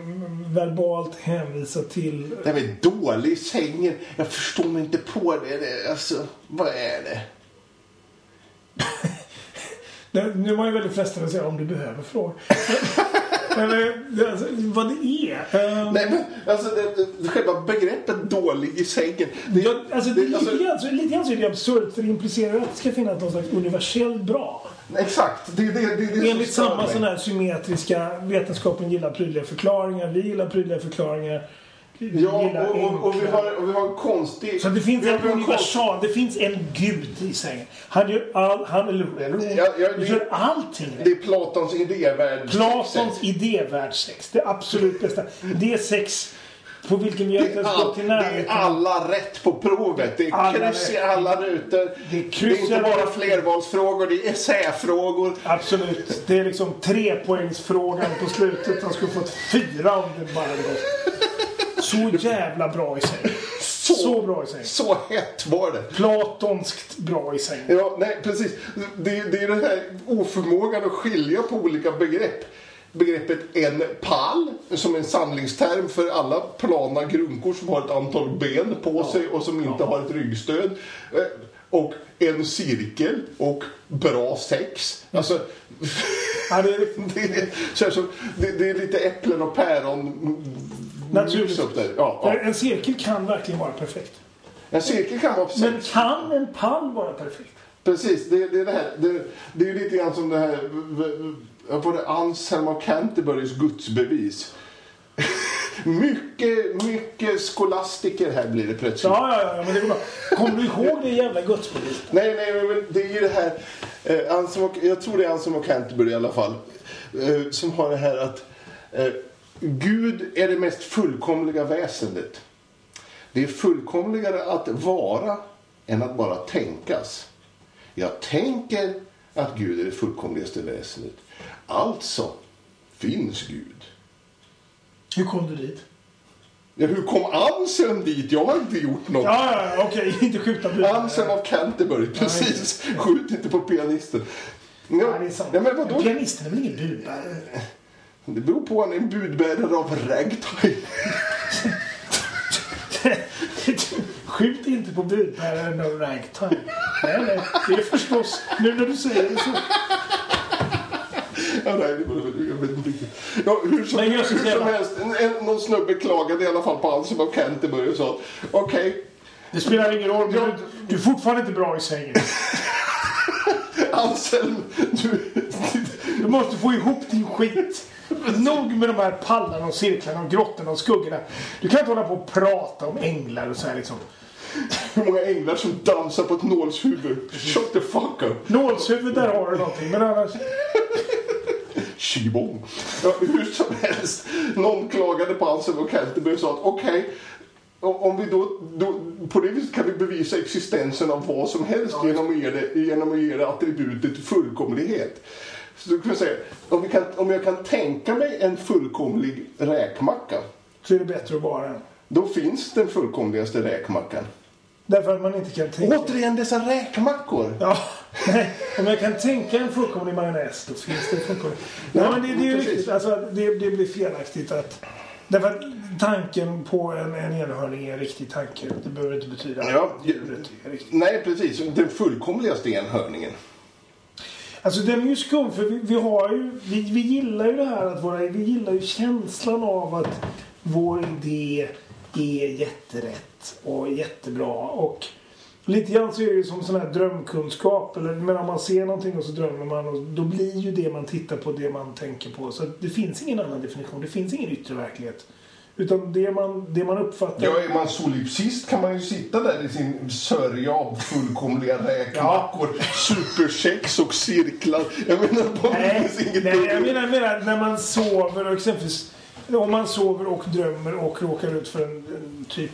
verbalt hänvisa till... Det med dålig sängen. Jag förstår mig inte på det alltså, vad är det? nu var jag väldigt frestad att säga om du behöver fråga. Eller alltså, vad det är. Um... Nej, men alltså det, det, själva begreppet dålig i sängen. Det, ja, alltså, det, det, alltså, lite, grann, så, lite grann så är det absurt för det implicerar att det ska finnas någon slags universellt bra. Exakt. Det, det, det, det Enligt samma sån här symmetriska vetenskapen gillar prydliga förklaringar. Vi gillar prydliga förklaringar. Ja, och, och, och, vi har, och vi har en konstig... Så det finns en universal, det finns en gud i sängen. Han gör all, han eller hon ja, ja, det, gör allting Det är Platons idévärld Platons idévärld sex. Det absolut bästa. Det är sex på vilken vi inte är, ens gått i det är närheten. alla rätt på provet. Det är Alla kryss i alla rutor. Det är Det är inte bara flervalsfrågor, det är essäfrågor. Absolut. Det är liksom trepoängsfrågan på slutet. Han skulle fått fyra om det bara hade gått. Så jävla bra i sig. Så bra i sig. Så hett var det. Platonskt bra i sig. Ja, nej, precis. Det, det är den här oförmågan att skilja på olika begrepp. Begreppet en pall, som är en samlingsterm för alla plana grunkor som har ett antal ben på sig och som inte har ett ryggstöd. Eh, Och en cirkel och bra sex. Alltså, Ja, det är det, är, så här, så, det, det är lite äpplen och päron. Naturligt. Upp där. Ja, ja. En cirkel kan verkligen vara perfekt. En cirkel kan vara Men sex. kan en pall vara perfekt? Precis, det, det är det här. Det, det är ju lite grann som det här, var det Anselm av Canterburys gudsbevis? mycket, mycket skolastiker här blir det plötsligt. Ja, ja, ja, men det går bra. Kommer du ihåg det jävla gudsbeviset? Nej, nej, men- men det är ju det här, eh, Anselm och, jag tror det är Anselm och Canterbury i alla fall, eh, som har det här att eh, Gud är det mest fullkomliga väsendet. Det är fullkomligare att vara än att bara tänkas. Jag tänker att Gud är det fullkomligaste väsendet. Alltså finns Gud. Hur kom du dit? Ja, hur kom Anselm dit? Jag har inte gjort något. Ja, ja, ja okej. Inte skjuta bud. Anselm av Canterbury, precis. Skjut inte på pianisten. Ja, Ja, det är sant. ja, men vadå? Pianisten är väl ingen budbärare? Det beror på han är en budbärare av ragtime. Skjut inte på budbäraren av ragtime. Nej, nej. Det är förstås, nu när du säger det så. Ja, nej, jag vet inte riktigt. Ja, hur som, hur som helst, en, någon snubbe klagade i alla fall på Anselm av Canterbury och sa okej, Det spelar ingen roll. men Du, du är fortfarande inte bra i sängen. Anselm, du, Du måste få ihop din skit. Nog med de här pallarna och cirklarna och grottorna och skuggorna. Du kan inte hålla på och prata om änglar och så här liksom. hur många änglar som dansar på ett nålshuvud? Shut the fuck up. Nålshuvud, där har du någonting. Men annars... Shibong. Ja, hur som helst, någon klagade på Anselm och Canterbury och sa att okej, o- om vi då, då, på det viset kan vi bevisa existensen av vad som helst genom, att ge det, genom att ge det attributet fullkomlighet. Så då kan säga, om, vi kan, om jag kan tänka mig en fullkomlig räkmacka, Så är det bättre att vara en. då finns den fullkomligaste räkmackan. Därför att man inte kan tänka... Återigen dessa räkmackor! Ja, nej. Om jag kan tänka en fullkomlig majonnäs, då finns det fullkomlig... Nej, men det, det är ju riktigt. Alltså, det, det blir felaktigt att... Därför att tanken på en, en enhörning är en riktig tanke. Det behöver inte betyda Ja, att djuret är riktigt. Nej, precis. Den fullkomligaste enhörningen. Alltså den är ju skum för vi, vi har ju... Vi, vi gillar ju det här att våra... Vi gillar ju känslan av att vår idé är jätterätt och jättebra. Och lite grann så är det ju som sån här drömkunskap. Eller men om man ser någonting och så drömmer man och då blir ju det man tittar på det man tänker på. Så det finns ingen annan definition. Det finns ingen yttre verklighet. Utan det man, det man uppfattar... Ja, är man solipsist kan man ju sitta där i sin sörja av fullkomliga räkmackor, supersex och cirklar. Jag menar, det Nej, inget nej jag menar, menar när man sover och exempelvis om man sover och drömmer och råkar ut för en, en typ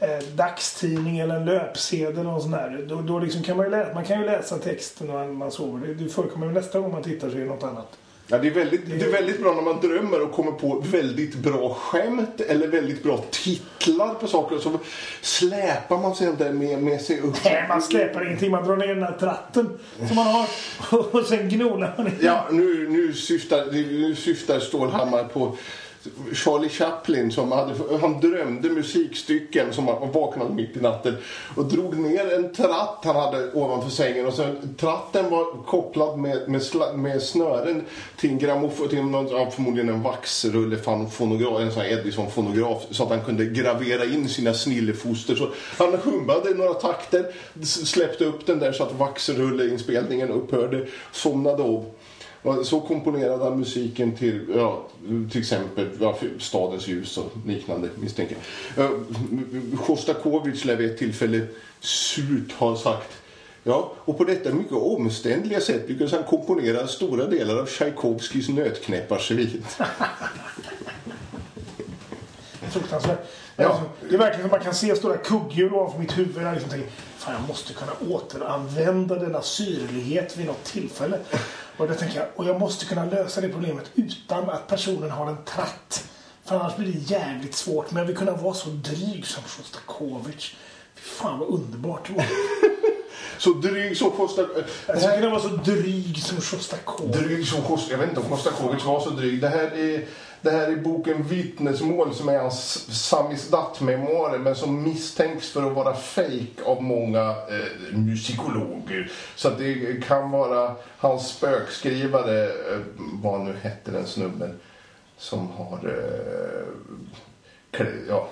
eh, dagstidning eller en löpsedel något sånt där. Då, då liksom kan man, ju läsa, man kan ju läsa texten när man, man sover. Det, det förekommer ju nästa gång man tittar så är det något annat. Ja, det, är väldigt, det är väldigt bra när man drömmer och kommer på väldigt bra skämt eller väldigt bra titlar på saker så släpar man sig där med, med sig upp. Nej, man släpar ingenting. Man drar ner den här tratten som man har och sen gnolar man in. Ja, nu, nu, syftar, nu syftar Stålhammar på Charlie Chaplin som hade, han drömde musikstycken som han vaknade mitt i natten och drog ner en tratt han hade ovanför sängen och sen tratten var kopplad med, med, sla, med snören till en grammofon, till någon, förmodligen en vaxrulle, fonograf, en sån här Edison-fonograf så att han kunde gravera in sina snillefoster. Så han hummade några takter, släppte upp den där så att vaxrulleinspelningen upphörde, somnade om. Så komponerade han musiken till ja, till exempel ja, Stadens ljus och liknande misstänker jag. Sjostakovitj lär vid ett tillfälle surt ha sagt Ja, och på detta mycket omständliga sätt lyckades han komponera stora delar av Tchaikovskys nötknäpparsvin. fruktansvärt. Ja. Det är verkligen som man kan se stora kugghjul ovanför mitt huvud. Jag liksom tänker, fan jag måste kunna återanvända denna syrlighet vid något tillfälle. Och då tänker jag, och jag måste kunna lösa det problemet utan att personen har en tratt. För annars blir det jävligt svårt. Men jag vill kunna vara så dryg som Sjostakovitj. Fy fan vad underbart det. Så dryg som kostar... Jag skulle kunna vara så dryg som Sjostakovitj. Dryg som kostar... Jag vet inte om Kostakovic var så dryg. Det här är, det här är boken Vittnesmål som är hans samizdat-memoarer men som misstänks för att vara fejk av många eh, musikologer. Så att det kan vara hans spökskrivare, eh, vad nu hette den snubben, som har... Eh, ja.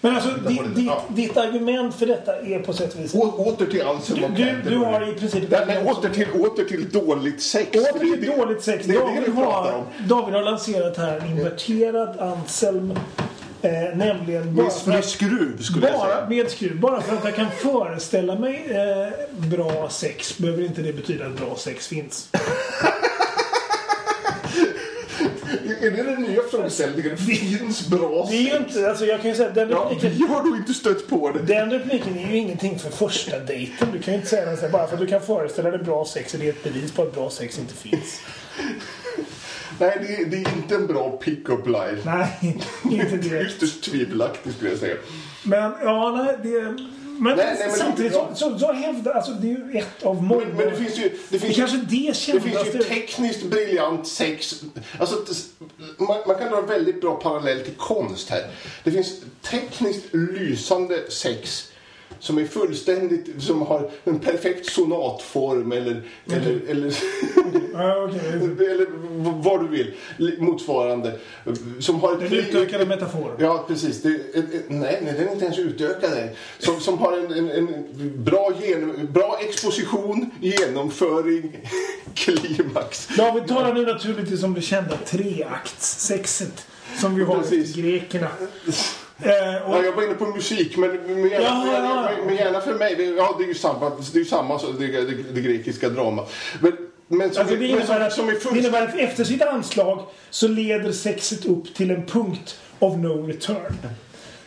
Men alltså, Det ditt, det. ditt, ditt argument för detta är på sätt och vis... Å, åter till Du, och du, du Canterbury. har i princip... Nej, nej, åter, till, åter till dåligt sex. Åter det till det- dåligt sex. Det det David vi pratar har. David har lanserat här en inverterad Anselm. Eh, nämligen bara Med, med skruv skulle jag bara, säga. med skruv. Bara för att jag kan föreställa mig eh, bra sex behöver inte det betyda att bra sex finns. Är det den nya frågeställningen? Finns bra Det är ju inte, alltså jag kan ju säga den Ja, repliken, vi har nog inte stött på det. den repliken är ju ingenting för första dejten. Du kan ju inte säga den så här, bara för att du kan föreställa dig bra sex är det ett bevis på att bra sex inte finns. Nej, det är, det är inte en bra pick-up line. Nej, inte direkt. Ytterst tvivelaktigt skulle jag säga. Men ja, nej, det... Men, Nej, nej, men samtidigt det- så, så, så hävdar, alltså det är ju ett av många... Men, men det finns ju... Det det finns, kanske det det finns ju tekniskt briljant sex. Alltså, det- man, man kan dra en väldigt bra parallell till konst här. Det finns tekniskt lysande sex som är fullständigt, som har en perfekt sonatform eller, eller, eller, Ja, okej. eller vad du vill, motsvarande. Som har ett Den utökade metafor. Ja, precis. Det, ett, ett, nej, nej, den är inte ens utökad än. Som, som har en, en, en bra, gen, bra exposition, genomföring, klimax. David talar nu naturligtvis om det kända treaktssexet som vi har efter grekerna. Eh, och, Ja, jag var inne på musik, men, men, gärna, Ja, ja, ja. men gärna för mig. Ja, det är ju samma, det är samma det, det, det grekiska dramat. Men, men som, alltså det men innebär, som, att, som det innebär att efter sitt anslag så leder sexet upp till en punkt of no return.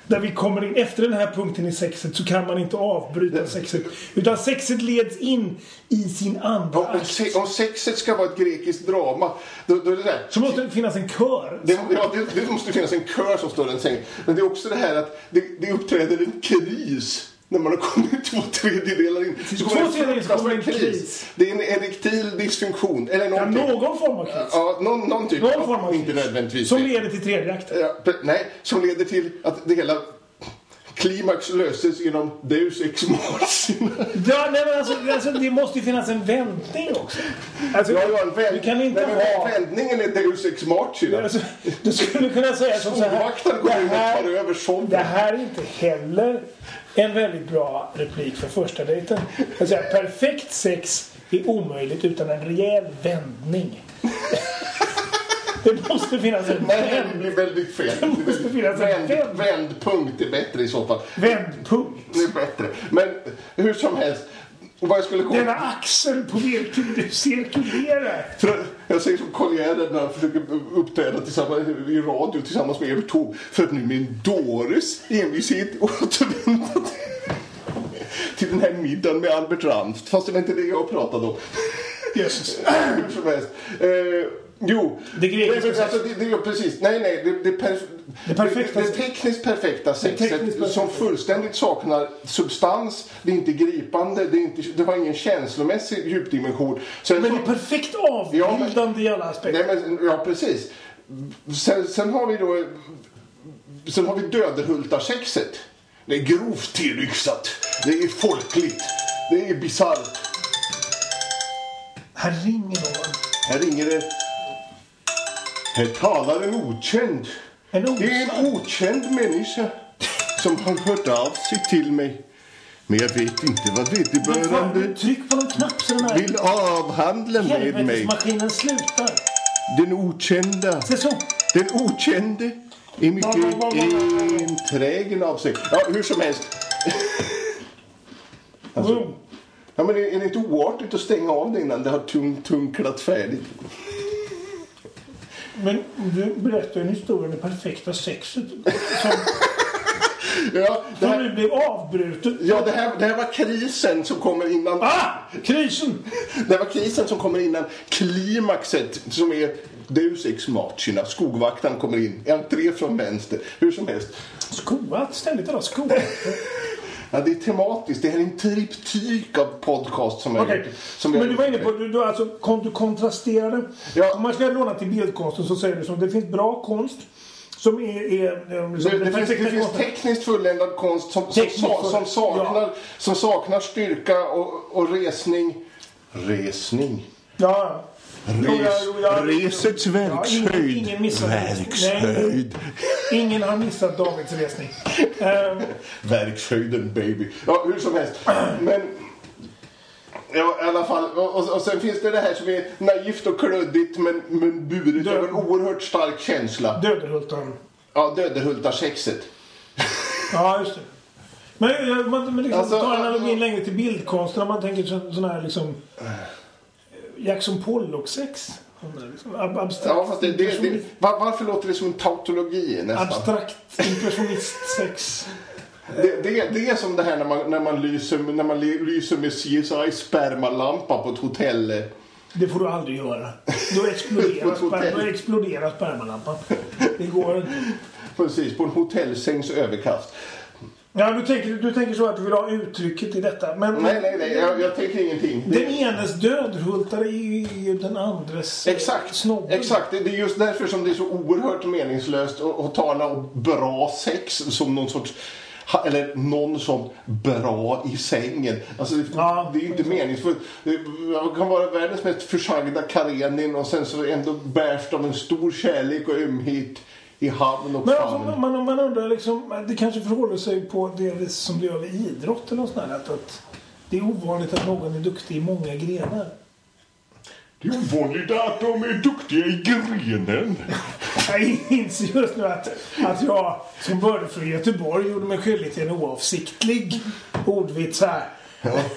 Där vi kommer in, efter den här punkten i sexet så kan man inte avbryta sexet. Utan sexet leds in i sin andra Om, om, akt. om sexet ska vara ett grekiskt drama, då, då är det där. Så måste det finnas en kör. Det, ja, det, det måste finnas en kör som står den sängen. Men det är också det här att det, det uppträder en kris när man har kommit två tredjedelar in. Så Två tredjedelar så kommer en kris. Det är en erektil dysfunktion. Eller Ja, någonting. någon form av kris. Ja, någon, någon typ. Någon Ja, form av Inte nödvändigtvis. Som leder till tredje akten. Ja, nej, som leder till att det hela klimax löses genom Deus ex machina. Ja, nej, men alltså, alltså, det måste ju finnas en vändning också. Alltså, Ja, ja, en vänd, vi kan inte nej, men ha... Vändningen är Deus ex machina. Alltså, du skulle kunna säga som så här. Stormakten går in och tar över showen. det här är inte heller en väldigt bra replik för första dejten. Alltså, perfekt sex är omöjligt utan en rejäl vändning. Det måste finnas en Nej, det blir väldigt fel. Det måste finnas en Vänd, vänd. vändpunkt är bättre i så fall. vändpunkt. Det är bättre. Men hur som helst. Vad jag skulle komma... Denna axel på vilken du cirkulerar. För, jag säger som Karl Gerhard när han försöker uppträda tillsammans, i radio tillsammans med Evert Taube för att nu en dåres envishet återvända till, till den här middagen med Albert Ramst. Fast det var inte det jag pratade om. Jösses. Hur som helst. Eh, jo. Det grekiska men alltså, det, det, precis. Nej, nej. Det, det, perf Det perfekta det, det tekniskt perfekta sexet tekniskt perfekta. som fullständigt saknar substans. Det är inte gripande. Det, är inte, det har ingen känslomässig djupdimension. Sen Men så- det är perfekt avbildande i alla aspekter. Nej, men, ja, precis. Sen, sen har vi då... Sen har vi Döderhultarsexet. Det är grovt tillyxat. Det är folkligt. Det är bisarrt. Här ringer någon. Här ringer det... Här talar en okänd. En Det är en okänd. okänd människa som har hört av sig till mig. Men jag vet inte vad vederbörande Tryck på någon knapp så den här vill avhandla med mig. helvetesmaskinen slutar. Den okända. Se så. Den okände är mycket enträgen av sig. Ja, hur som helst. Alltså, Boom. ja, men är det inte oartigt att stänga av det innan det har tunklat färdigt? Men du berättar en historia om det perfekta sexet. Som, Ja, det som här, nu blev avbrutet. ja det, här, det här var krisen som kommer innan... Ah! Krisen! Det var krisen som kommer innan klimaxet som är Deus ex machina. Skogvaktaren kommer in. Entré från vänster. Hur som helst. Skoat, ständigt alla skoat. Ja, det är tematiskt. Det här är en triptyk av podcast som jag gjort. Som jag men du var inne på, du, du, alltså, kon, du kontrasterade. Ja. Om man ska låna till bildkonsten så säger du som det finns bra konst som är... är liksom, Det, den det, finns, det finns tekniskt fulländad konst som, som, som, full- saknar, som saknar styrka och, och resning. Resning. Ja, Ja, ja. resets ja. verkshöjd. Ingen, ingen missar verkshöjd. Nej, ingen har missat Davids resning. Eh, Verkshöjden baby. Ja, hur som helst. Men... Ja, i alla fall. Och, och, och sen finns det det här som är naivt och kluddigt men, men buret av en oerhört stark känsla. Döderhultan. Ja, Döderhultar-sexet. Ja, just det. Men, eh, man, men liksom, Alltså, ta analogin ja. längre till bildkonsten. Om man tänker så, sån här liksom... Jackson Pollock-sex. Liksom, ab, abstrakt, Ja, fast det, det, det, varför låter det som en tautologi nästan? abstrakt impressionist-sex. Det, det, det är som det här när man, när man, lyser, när man ly- lyser med CSI spermalampa på ett hotell. Det får du aldrig göra. Då exploderar, På ett hotell. sper, då exploderar spermalampan. Det går inte. Precis, på en hotellsängs överkast. Ja, du tänker, du tänker så att du vill ha uttrycket i detta. Men Nej, nej, nej, jag, jag tänker ingenting. den enes dödhultare är ju den andres eh, Exakt, snobben. exakt. Det det är just därför som det är så oerhört meningslöst att, att tala om bra sex som någon sorts eller någon som bra i sängen. Alltså, det, Ja. det är ju inte meningsfullt. Det jag kan vara världens mest försagda Karenin och sen så ändå bärs av en stor kärlek och ömhet i hamn och Men alltså, famn. man, man undrar liksom, det kanske förhåller sig på det vis som det gör vid idrott eller något sånt där, att, att det är ovanligt att någon är duktig i många grenar. Det är ovanligt att de är duktiga i grenen. Jag inser just nu att, att jag som började från Göteborg gjorde mig skyldig till en oavsiktlig ordvits här.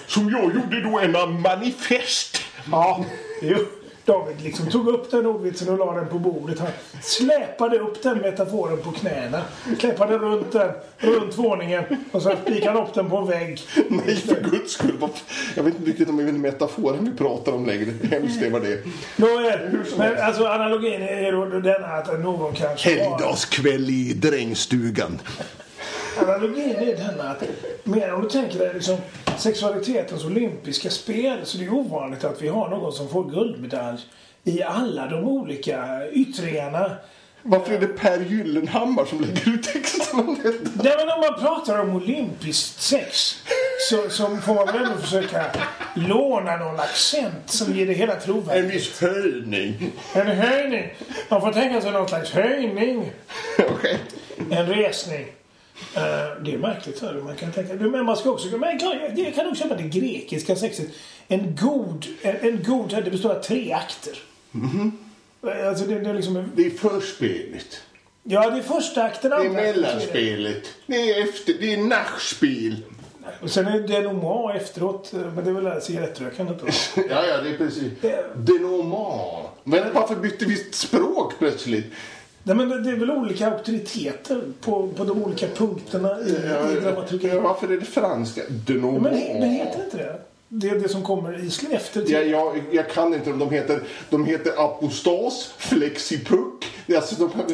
Som jag gjorde då en manifest. Ja, jo. David liksom tog upp den ordvitsen och la den på bordet. Han släpade upp den metaforen på knäna. Släpade runt den, runt våningen och sen spikade upp den på en vägg. Nej, för guds skull. Jag vet inte riktigt om det är en metafor vi pratar om längre. Hemskt det var det. Då är, men alltså analogin är då den att någon kanske. Helgdagskväll i drängstugan. Analogin är den att, men om du tänker dig liksom sexualitetens olympiska spel så det är ovanligt att vi har någon som får guldmedalj i alla de olika yttringarna. Varför är det Per Gyllenhammar som lägger ut texten om detta? Nej, men om man pratar om olympiskt sex så, så får man väl ändå försöka låna någon accent som ger det hela En trovärdighet. viss höjning. En höjning. Man får tänka sig någon slags höjning. Okej. En resning. Eh, det är märkligt. du. Man kan tänka, men man ska också, men kan, det kan nog köpa det grekiska sexet. En god, en, en god, det består av tre akter. Eh, Alltså det, det är liksom, Det är förspelet. ja, det är första akten. Det är så det- mellanspelet. Det är efter... Det är nachspel. Och sen är det denouement efteråt. eh, Men det är väl cigarettrökandet då. Ja, ja, det är precis. Denouement. Men varför bytte vi språk plötsligt? Nej, men det, är väl olika auktoriteter på, på de olika punkterna i, i dramaturgin. Ja, varför är det franska? Denouement. Men, he- men heter inte det? Det är det som kommer i efter Ja, jag, jag kan inte om de heter. De heter apostas, flexipuck. Alltså de,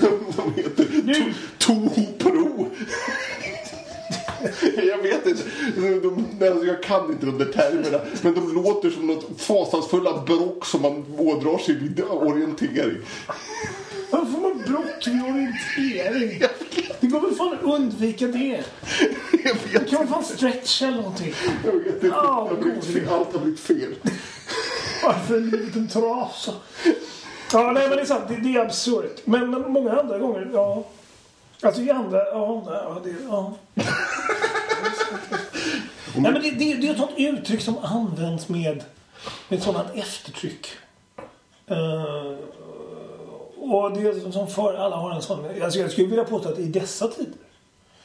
de, de heter to, Tohopro. Jag vet inte. De, de, jag kan inte de där termerna. Men de låter som något fasansfulla brock som man ådrar sig vid orientering. Varför får man bråck vid orientering? Det går väl fan att undvika det. Jag kan väl fan stretcha eller någonting. jag vet inte. Fel. Allt har blivit fel. Varför en liten trasa? Ja, nej men det är sant. Det, det är absurt. Men, men många andra gånger, ja. Alltså i andra, ja. nej, ja, det, ja. nej men det, det, det är ett sånt uttryck som används med, med ett sådant eftertryck. Eh, och det är som för alla har en sån. Alltså jag skulle vilja påstå att i dessa tider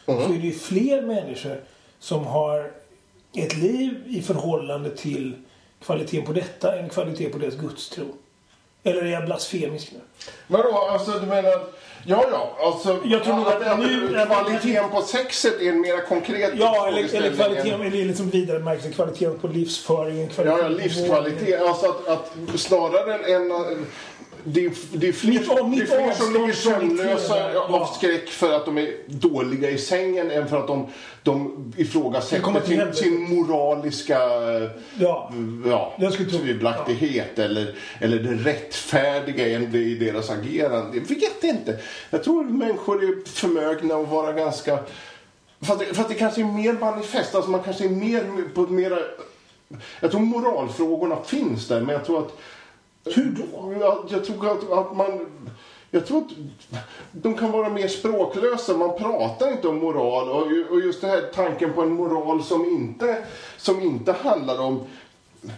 så är det ju fler människor som har ett liv i förhållande till kvaliteten på detta än kvalitet på deras gudstro. Eller är jag blasfemisk nu? Vadå, alltså du menar... Ja, ja, alltså... Jag tror att, att nu- kvaliteten på sexet är en mer konkret Ja, eller, eller kvaliteten, eller liksom vidare märks kvaliteten på livsföringen. Ja, Kvaliteten ja, livskvalitet. Alltså att, att snarare än... Det, det är fler, Mitt- det är mitt fler som ligger sömnlösa av ja. skräck för att de är dåliga i sängen än för att de, de Det ifrågasätter till sin, sin moraliska Ja. ja, tro- tvivelaktighet eller, eller det rättfärdiga i deras agerande. Jag vet inte. Jag tror människor är förmögna att vara ganska... Fast det, fast det kanske är mer manifest. Alltså man kanske är mer på ett mera... Jag tror moralfrågorna finns där, men jag tror att... Hur då? Jag, jag tror att, att man... Jag tror att de kan vara mer språklösa. Man pratar inte om moral. Och, ju- och just det här tanken på en moral som inte, som inte handlar om...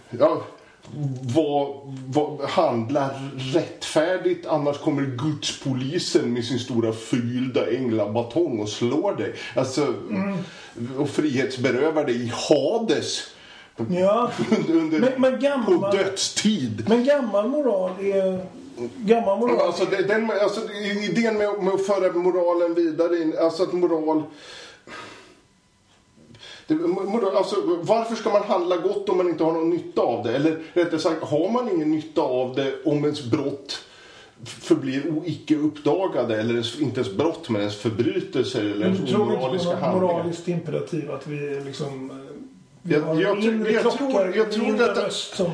Ja, vad, vad handlar rättfärdigt annars kommer gudspolisen med sin stora förgyllda änglabatong och slår dig. Alltså, och frihetsberövar dig i Hades Ja. under, Men, men, på gammal, dödstid. men gammal moral är... Gammal moral Alltså, det- den, alltså, idén med, med att föra moralen vidare, in, alltså att moral... Det, moral alltså, varför ska man handla gott om man inte har någon nytta av det? Eller rättare sagt, har man ingen nytta av det om ens brott förblir icke uppdagade? Eller ens, inte ens brott, men ens förbrytelser eller Men ens du tror inte på omoraliska något handlingar? moraliskt imperativ att vi liksom... Jag- jag jag klocka, tror- jag tror att- som...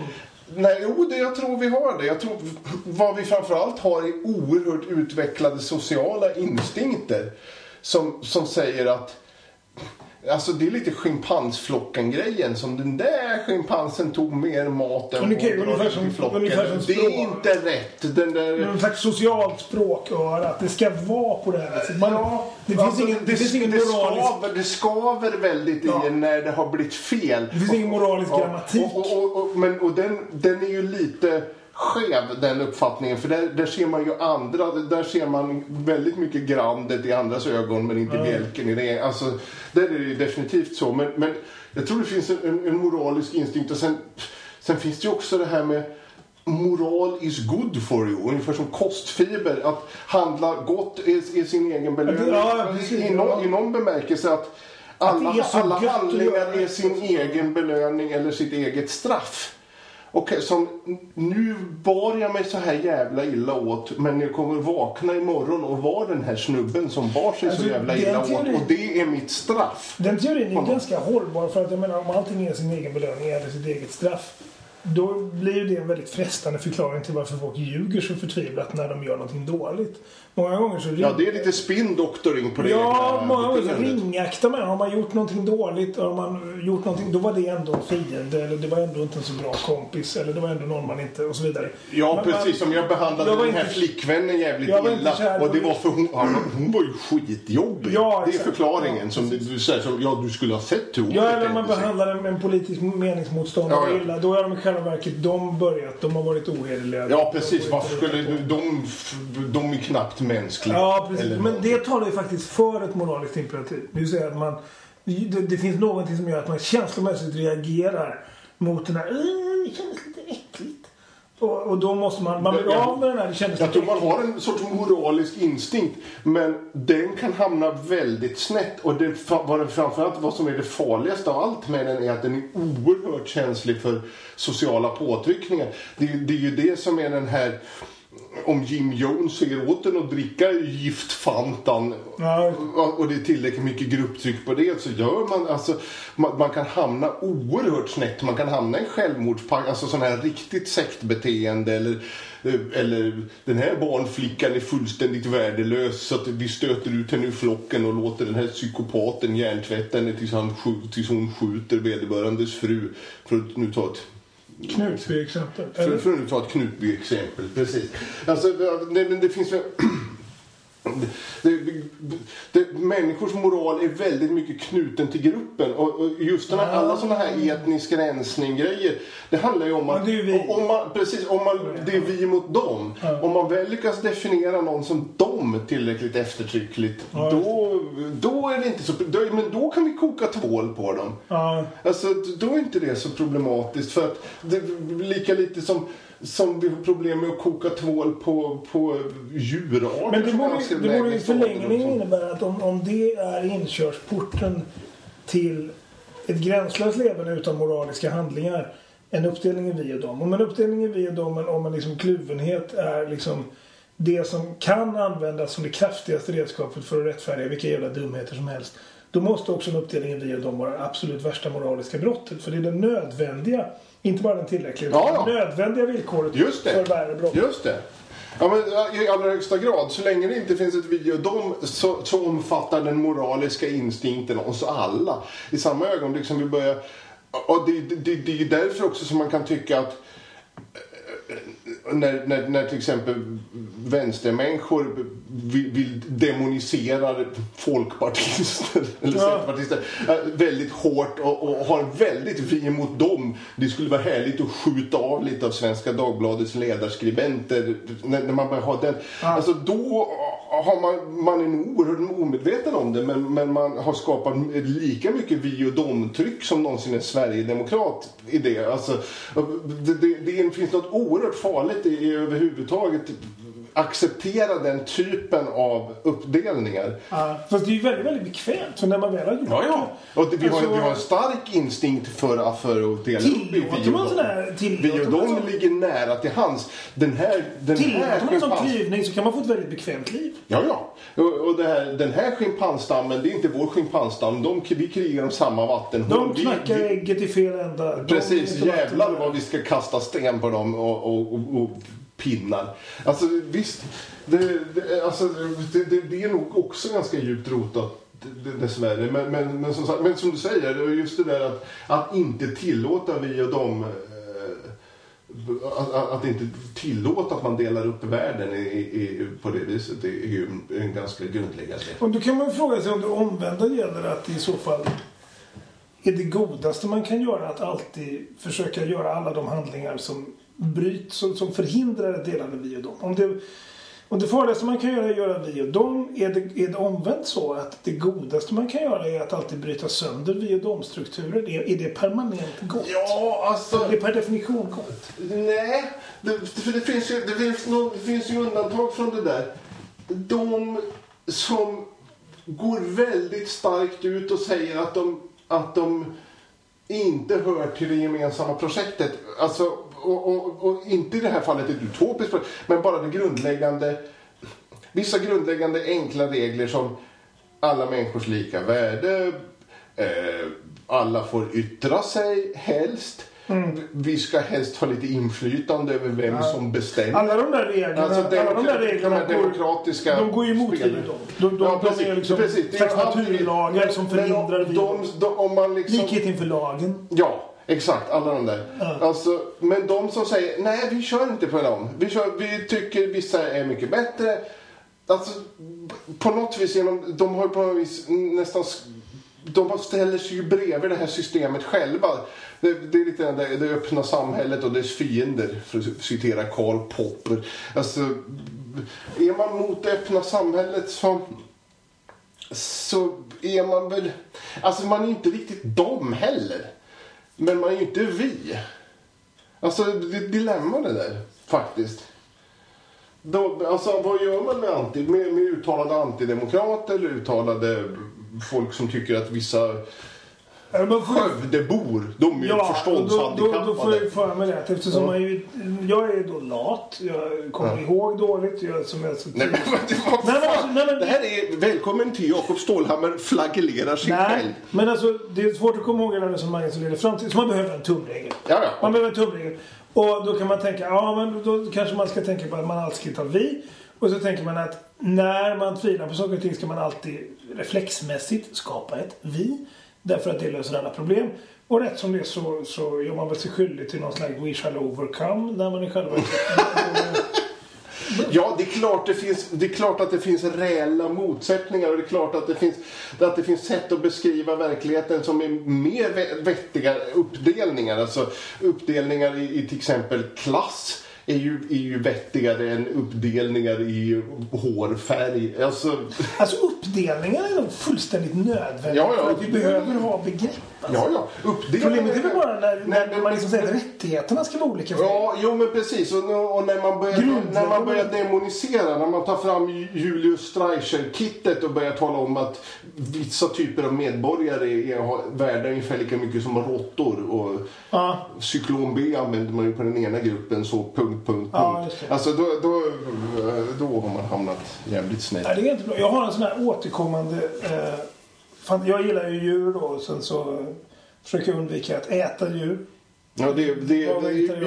Nej, jo, det, jag tror vi har det. Jag tror vad vi framförallt har är oerhört utvecklade sociala instinkter som, som säger att Alltså det är lite schimpansflocken-grejen. Som den där schimpansen tog mer mat än vad ungefär som- flocken. ungefär som Det är språk. inte rätt. Den där... Någon slags socialt språköra, att det ska vara på det här sättet. Man, Ja, det finns alltså, ingen, det, finns ingen det, moralisk... skaver, det skaver väldigt Ja. i en när det har blivit fel. Det finns ingen moralisk Ja, grammatik. Och, och, och, men, och den, den är ju lite skev den uppfattningen för där, där ser man ju andra, där ser man väldigt mycket grandet i andras ögon men inte Ja. bjälken i det. Alltså, där är det ju definitivt så. Men, men jag tror det finns en, en, en moralisk instinkt och sen, sen finns det ju också det här med Moral is good for you, ungefär som kostfiber. Att handla gott är, är sin egen belöning. Ja. I, någon, I någon bemärkelse att alla, Att alla handlingar är sin egen belöning eller sitt eget straff. Och som nu bar jag mig så här jävla illa åt men jag kommer vakna imorgon och vara den här snubben som bar sig Alltså, så jävla illa åt teorin- och det är mitt straff. Den teorin är ganska hållbar för att jag menar om allting är sin egen belöning eller sitt eget straff. Då blir det en väldigt frestande förklaring till varför folk ljuger så förtvivlat när de gör någonting dåligt. Många gånger så Ja, det är lite spin-doktoring på det Ja, många gånger så ringaktar man. Har man gjort någonting dåligt, har man gjort någonting, då var det ändå en fiende. Eller det var ändå inte en så bra kompis. Eller det var ändå någon man inte... Och så vidare. Ja, Men precis. Som jag behandlade Jag den här inte- flickvännen jävligt illa. kär, och det var- för hon, ja, hon var ju skitjobbig. Ja, det är förklaringen. Ja, som du, du säger som, ja, du skulle ha sett hur hon Ja, eller man sig. behandlar en, en politisk meningsmotståndare Ja, ja. illa. Då är de i själva verket de börjat. De har varit ohederliga. Ja, precis. De har Varför skulle på. de, de är knappt mänskliga. Ja, precis. Men det talar ju faktiskt för ett moraliskt imperativ. Det vill säga att man... Det, det finns någonting som gör att man känslomässigt reagerar mot den här... "Äh, Det kändes lite äckligt. Och, och då måste man... Man blir av med den här... Det kändes Jag tror man har en sorts moralisk instinkt. Men den kan hamna väldigt snett. Och det, vad framförallt vad som är det farligaste av allt med den är att den är oerhört känslig för sociala påtryckningar. Det, det är ju det som är den här om Jim Jones säger åt en att dricka giftfantan Ja. och det är tillräckligt mycket grupptryck på det så gör man alltså man, man kan hamna oerhört snett. Man kan hamna i självmordspakt, alltså sån här riktigt sektbeteende eller eller den här barnflickan är fullständigt värdelös så att vi stöter ut henne ur flocken och låter den här psykopaten hjärntvätta henne tills, han, tills hon skjuter vederbörandes fru. För att nu ta ett Knutby exempel. för, för att nu ta ett Knutby-exempel. Precis. Alltså, det, men det finns väl... Det, det, människors moral är väldigt mycket knuten till gruppen. Och, och just den här, alla sådana här etnisk rensning-grejer. Det handlar ju om att... det är vi. Om man, precis, om man, det är vi mot dem. Ja. Om man väl lyckas definiera någon som dem tillräckligt eftertryckligt. Ja, då, då är det inte så... Då, men då kan vi koka tvål på dem. Ja. Alltså, då är inte det så problematiskt. För att det, lika lite som som vi har problem med att koka tvål på, på djurarter. Men det borde, det borde i förlängningen innebära att om, om det är inkörsporten till ett gränslöst levande utan moraliska handlingar, en uppdelning i vi och dem. Om en uppdelning i vi och dem, om en liksom kluvenhet är liksom det som kan användas som det kraftigaste redskapet för att rättfärdiga vilka jävla dumheter som helst. Då måste också en uppdelning i vi och dem vara det absolut värsta moraliska brottet. För det är det nödvändiga, inte bara den tillräckliga, Ja, ja. det nödvändiga villkoret Just det. för värre brott. Just det. Ja, men i allra högsta grad. Så länge det inte finns ett vi dem så, så omfattar den moraliska instinkten oss alla. I samma ögonblick som vi börjar... Och det, det, det är därför också som man kan tycka att när, när, när till exempel vänstermänniskor vill, vill demonisera folkpartister eller Ja. centerpartister eh, väldigt hårt och, och har väldigt vi emot dem. Det skulle vara härligt att skjuta av lite av Svenska Dagbladets ledarskribenter när, när man börjar ha den. Alltså då har man, man är nog oerhört omedveten om det men, men man har skapat lika mycket vi och dom-tryck som någonsin en Sverigedemokrat i det. Alltså, det, det, det finns något oerhört farligt i, i överhuvudtaget acceptera den typen av uppdelningar. Ja, fast det är ju väldigt, väldigt bekvämt. För när man väl har gjort Ja, ja. Och det, vi, har, Alltså- vi har en stark instinkt för, att- för att dela upp i vi och dem. Vi och dem ligger nära till hands. Den här, den här man en sån klyvning så kan man få ett väldigt bekvämt liv. Ja, ja. Och, och här, den här schimpansstammen, det är inte vår schimpansstam. De, vi krigar om samma vattenhål. De knackar vi- ägget i fel ända. De Precis, jävlar vad vi ska kasta sten på dem och, och, och pinnar. Alltså visst, det, det, alltså, det, det, det är nog också ganska djupt rotat dessvärre. Men, men, men, som, sagt, men som du säger, just det där att, att inte tillåta vi och dem eh, att, att, att inte tillåta att man delar upp världen i, i, på det viset det är ju en, en ganska grundläggande. Och då kan man fråga sig om det omvända gäller att i så fall är det godaste man kan göra att alltid försöka göra alla de handlingar som bryts, som, som förhindrar ett delande vi och dem. Om det, om det farligaste man kan göra är att göra vi och dem, är det, är det omvänt så att det godaste man kan göra är att alltid bryta sönder vi och dem-strukturer? Är, är det permanent gott? Ja, alltså... Är det per definition gott? Nej, det, för det finns, ju, det, finns nå- det finns ju undantag från det där. De som går väldigt starkt ut och säger att de, att de inte hör till det gemensamma projektet. Alltså, och, och, och inte i det här fallet ett utopiskt men bara det grundläggande. Vissa grundläggande enkla regler som alla människors lika värde, eh, alla får yttra sig helst. Vi ska helst ha lite inflytande över vem som bestämmer. Alla de där reglerna, Alltså, alla de där reglerna de demokratiska går, de går ju emot dem. De, de, Ja, de precis. är liksom precis. Det är naturlagar men- som men förhindrar dem. de, de, om man liksom... Likhet inför lagen. Ja, exakt. Alla de där. Alltså, men de som säger nej, vi kör inte på dem. Vi, kör, vi tycker vissa är mycket bättre. Alltså, på något vis, genom, de har på något vis nästan... De ställer sig ju bredvid det här systemet själva. Det, det är lite det, det öppna samhället och dess fiender, för att citera Karl Popper. Alltså, är man mot det öppna samhället så så är man väl... Alltså man är inte riktigt dom heller. Men man är ju inte vi. Alltså det är ett dilemma det där, faktiskt. Då, alltså vad gör man med, anti, med, med uttalade antidemokrater eller uttalade folk som tycker att vissa Ja, men får- Skövdebor, de är ju Ja, då, då, förståndshandikappade. då får jag för mig rätt. Eftersom Ja. man ju, jag är då lat. Jag kommer Ja. ihåg dåligt. Jag, som jag så Nej, men, vad Nej, men alltså, nej, men- Det här är välkommen till Jakob Stålhammer flagellerar sig Nej, själv. men alltså det är svårt att komma ihåg alla resonemang som leder fram till. Så man behöver en tumregel. Ja, ja. Man behöver en tumregel. Och då kan man tänka, ja men då kanske man ska tänka på att man alltid ska ta vi. Och så tänker man att när man tvivlar på saker och ting ska man alltid reflexmässigt skapa ett vi. Därför att det löser alla problem. Och rätt som det är så, så gör man väl sig skyldig till någon slags we shall overcome när man i själva Ja, det är, klart det, finns, det är klart att det finns reella motsättningar och det är klart att det finns, att det finns sätt att beskriva verkligheten som är mer vettiga uppdelningar. Alltså uppdelningar i, i till exempel klass är ju, är ju vettigare än uppdelningar i hårfärg. Alltså, Alltså uppdelningen är nog fullständigt nödvändig. Ja, ja, för att vi behöver ha begrepp. Alltså. Ja, ja. Problemet är väl bara när, när, men- man liksom säger att rättigheterna ska vara olika. för Ja, jo men precis. Och, och när, man börjar, Grundläggande. när man börjar demonisera, när man tar fram Julius Streicher-kittet och börjar tala om att vissa typer av medborgare är har värda ungefär lika mycket som råttor. Och Ja. cyklon B använder man ju på den ena gruppen, så punkt, punkt, Ja, punkt. det. Alltså då, då, då har man hamnat jävligt snett. Nej, det är inte bra. Jag har en sån här återkommande... Eh, fan, jag gillar ju djur då, och sen så försöker jag undvika att äta djur. Ja, det, det,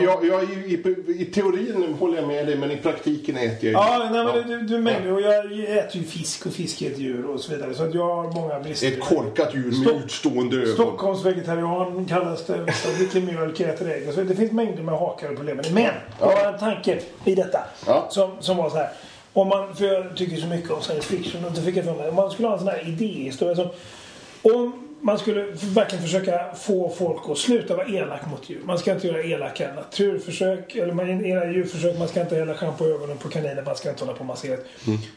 jag, jag, i, i, teorin håller jag med dig, men i praktiken äter jag Ja, nej, men Ja. du, du mängder. Och jag äter ju fisk och fisk är ett djur och så vidare. Så att jag har många brister. Ett korkat djur med Stopp- utstående ögon. Stockholms vegetarian kallas det. Dricker mjölk, äter ägg. och Så det finns mängder med hakar och problem med. Men jag har en tanke i detta. Ja. Som, som var så här. Om man, för jag tycker så mycket om science fiction. Och då fick jag för mig. Om man skulle ha en sån här idéhistoria. Som, om man skulle verkligen försöka få folk att sluta vara elak mot djur. Man ska inte göra elaka naturförsök. Eller man, era djurförsök. Man ska inte hälla schampo i ögonen på kaniner. Man ska inte hålla på och massera.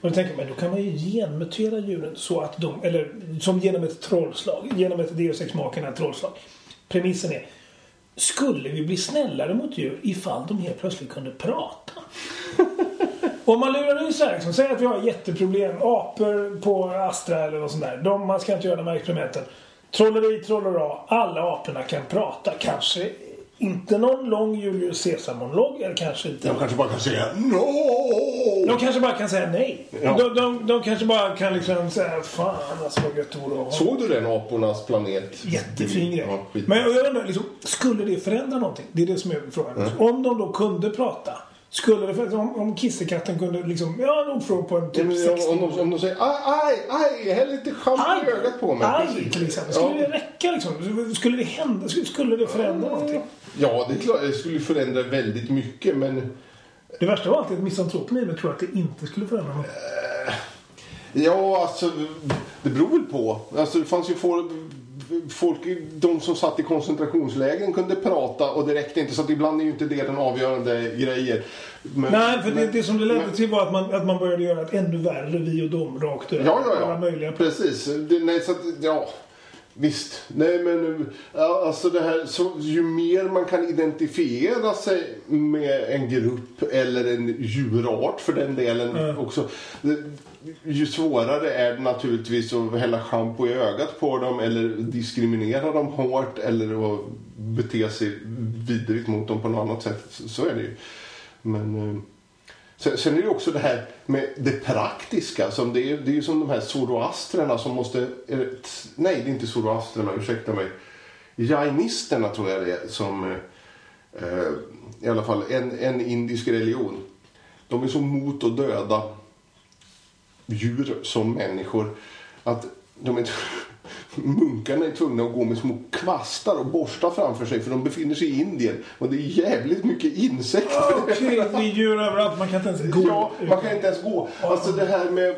Och då tänker man, då kan man ju genmutera djuren så att de, eller som genom ett trollslag. Genom ett Deus Ex Machina trollslag. Premissen är, skulle vi bli snällare mot djur ifall de helt plötsligt kunde prata? Om man lurar i sig, liksom, säg att vi har jätteproblem. Apor på Astra eller något sånt där. De, man ska inte göra de här experimenten. Trolleri, trollera. Alla aporna kan prata. Kanske inte någon lång Julius Caesar-monolog. Eller kanske inte. De kanske bara kan säga NO! De kanske bara kan säga nej. Ja. De, de, de kanske bara kan liksom säga Fan alltså vad gött det att ha. Såg du den Apornas planet? Jättefin grej. Ja. Men jag undrar, liksom, skulle det förändra någonting? Det är det som är frågan. Om de då kunde prata. Skulle det förändra? Om, om kissekatten kunde liksom, ja, nog fråga på en Ja, typ men 60 om, de, om de säger aj, aj, aj, häll lite schampo i ögat på mig. Aj, Precis. till exempel. Skulle Ja. det räcka liksom? Skulle det hända? Skulle- det förändra någonting? Ja, det är klart. Det skulle förändra väldigt mycket, men... Det värsta av allt är att misantropen i mig tror att det inte skulle förändra någonting. Ja, alltså, det beror väl på. Alltså, det fanns ju folk, folk, de som satt i koncentrationslägren kunde prata och det räckte inte. Så att ibland är ju inte det den avgörande grejen. Men, Nej, för det, men- det som det ledde men- till var att man, att man började göra ett ännu värre vi och dem rakt över. Ja, ja, Alla ja. möjliga. Precis. Det, nej, så att, ja. Visst. Nej, men alltså det här, så, ju mer man kan identifiera sig med en grupp eller en djurart för den delen Mm. också. Ju svårare är det naturligtvis att hälla schampo i ögat på dem eller diskriminera dem hårt eller att bete sig vidrigt mot dem på något annat sätt. Så, så är det ju. Men... Sen, sen är det också det här med det praktiska. Som det, är, det är ju som de här zoroastrerna som måste... Är det, nej, det är inte zoroastrerna, ursäkta mig. Jainisterna tror jag det är som... Eh, I alla fall en, en indisk religion. De är så mot att döda djur som människor. Att de är, munkarna är tvungna att gå med små kvastar och borsta framför sig för de befinner sig i Indien. Och det är jävligt mycket insekter. Okej, det är djur överallt. Man kan inte ens gå. Ja, man kan inte ens gå. Alltså det här med,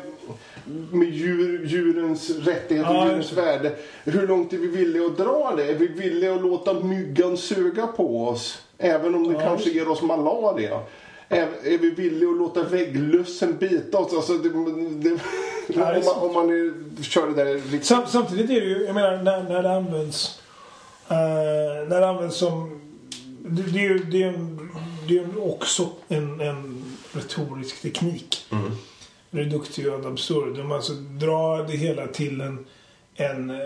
med djur, djurens rättigheter och djurens värde. Hur långt är vi villiga att dra det? Är vi villiga att låta myggan suga på oss? Även om det Ja, kanske ger oss malaria. Är, är vi villiga att låta vägglössen bita oss? Alltså det, det, Ja, om, man, om man är, kör det där riktigt... Sam, samtidigt är det ju, jag menar när, när det används eh, när det används som det, det är ju det är en, det är också en, en retorisk teknik. Mm. Reductio ad absurdum. Alltså dra det hela till en en, en,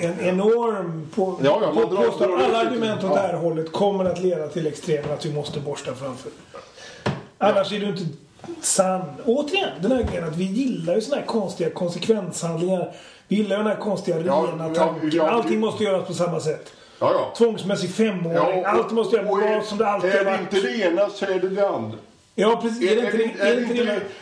en enorm på, Ja, ja, på, påstår drar alla argument åt Ja. det här hållet kommer att leda till extremen att vi måste borsta framför. Annars är du inte sann. Återigen, den här grejen att vi gillar ju såna här konstiga konsekvenshandlingar. Vi gillar ju den här konstiga Ja, rena tanken. Allting måste göras på samma sätt. Ja, ja. Tvångsmässig femåring. Ja, Allt måste göras och bra som det alltid har Är det varit. inte det ena så är det det andra. Ja, precis. Är, Är det inte det? Är det inte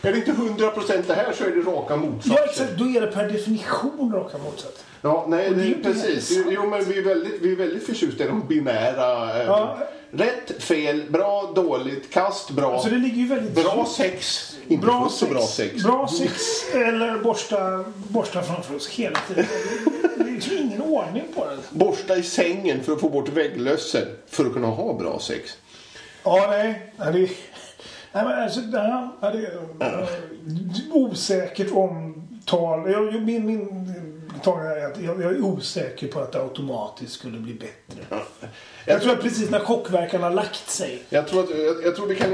det? är det inte 100% det här så är det raka motsatsen. Ja, exakt. Då är det per definition raka motsatsen. Ja, nej, det är det är precis. Jo, men vi är väldigt, vi är väldigt förtjusta i de binära. Eh, Ja. Rätt, fel, bra, dåligt, kast, bra. Så det ligger ju väldigt... Bra sex, inte Bra sex. bra sex. Bra sex eller borsta, borsta framför oss hela tiden. Det är liksom ingen ordning på det. Borsta i sängen för att få bort vägglössen för att kunna ha bra sex. Ja, nej. nej det, nej men alltså, ja, det eh, osäkert om tal. Jag, min, min tal är att jag, jag är osäker på att det automatiskt skulle bli bättre. Jag, Jag tror att precis när chockverkan har lagt sig. jag, tror att, jag, jag, tror vi kan,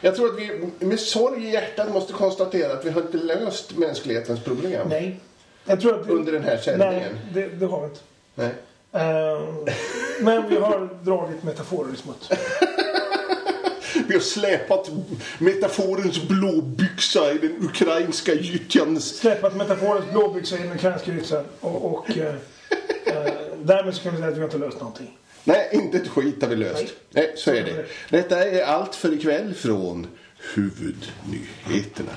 jag tror att vi med sorg i hjärtat måste konstatera att vi har inte löst mänsklighetens problem Nej. Jag tror att... under den här Nej, sändningen. det, det har vi inte. Nej. Eh, men vi har dragit metaforer i smuts. Vi har släpat metaforens blåbyxa i den ukrainska gyttjans... Släpat metaforens blåbyxa i den ukrainska yxan. Och, och eh, eh, därmed så kan vi säga att vi har inte löst någonting. Nej, inte ett skit har vi löst. Nej. Nej, så är det. Detta är allt för ikväll från huvudnyheterna.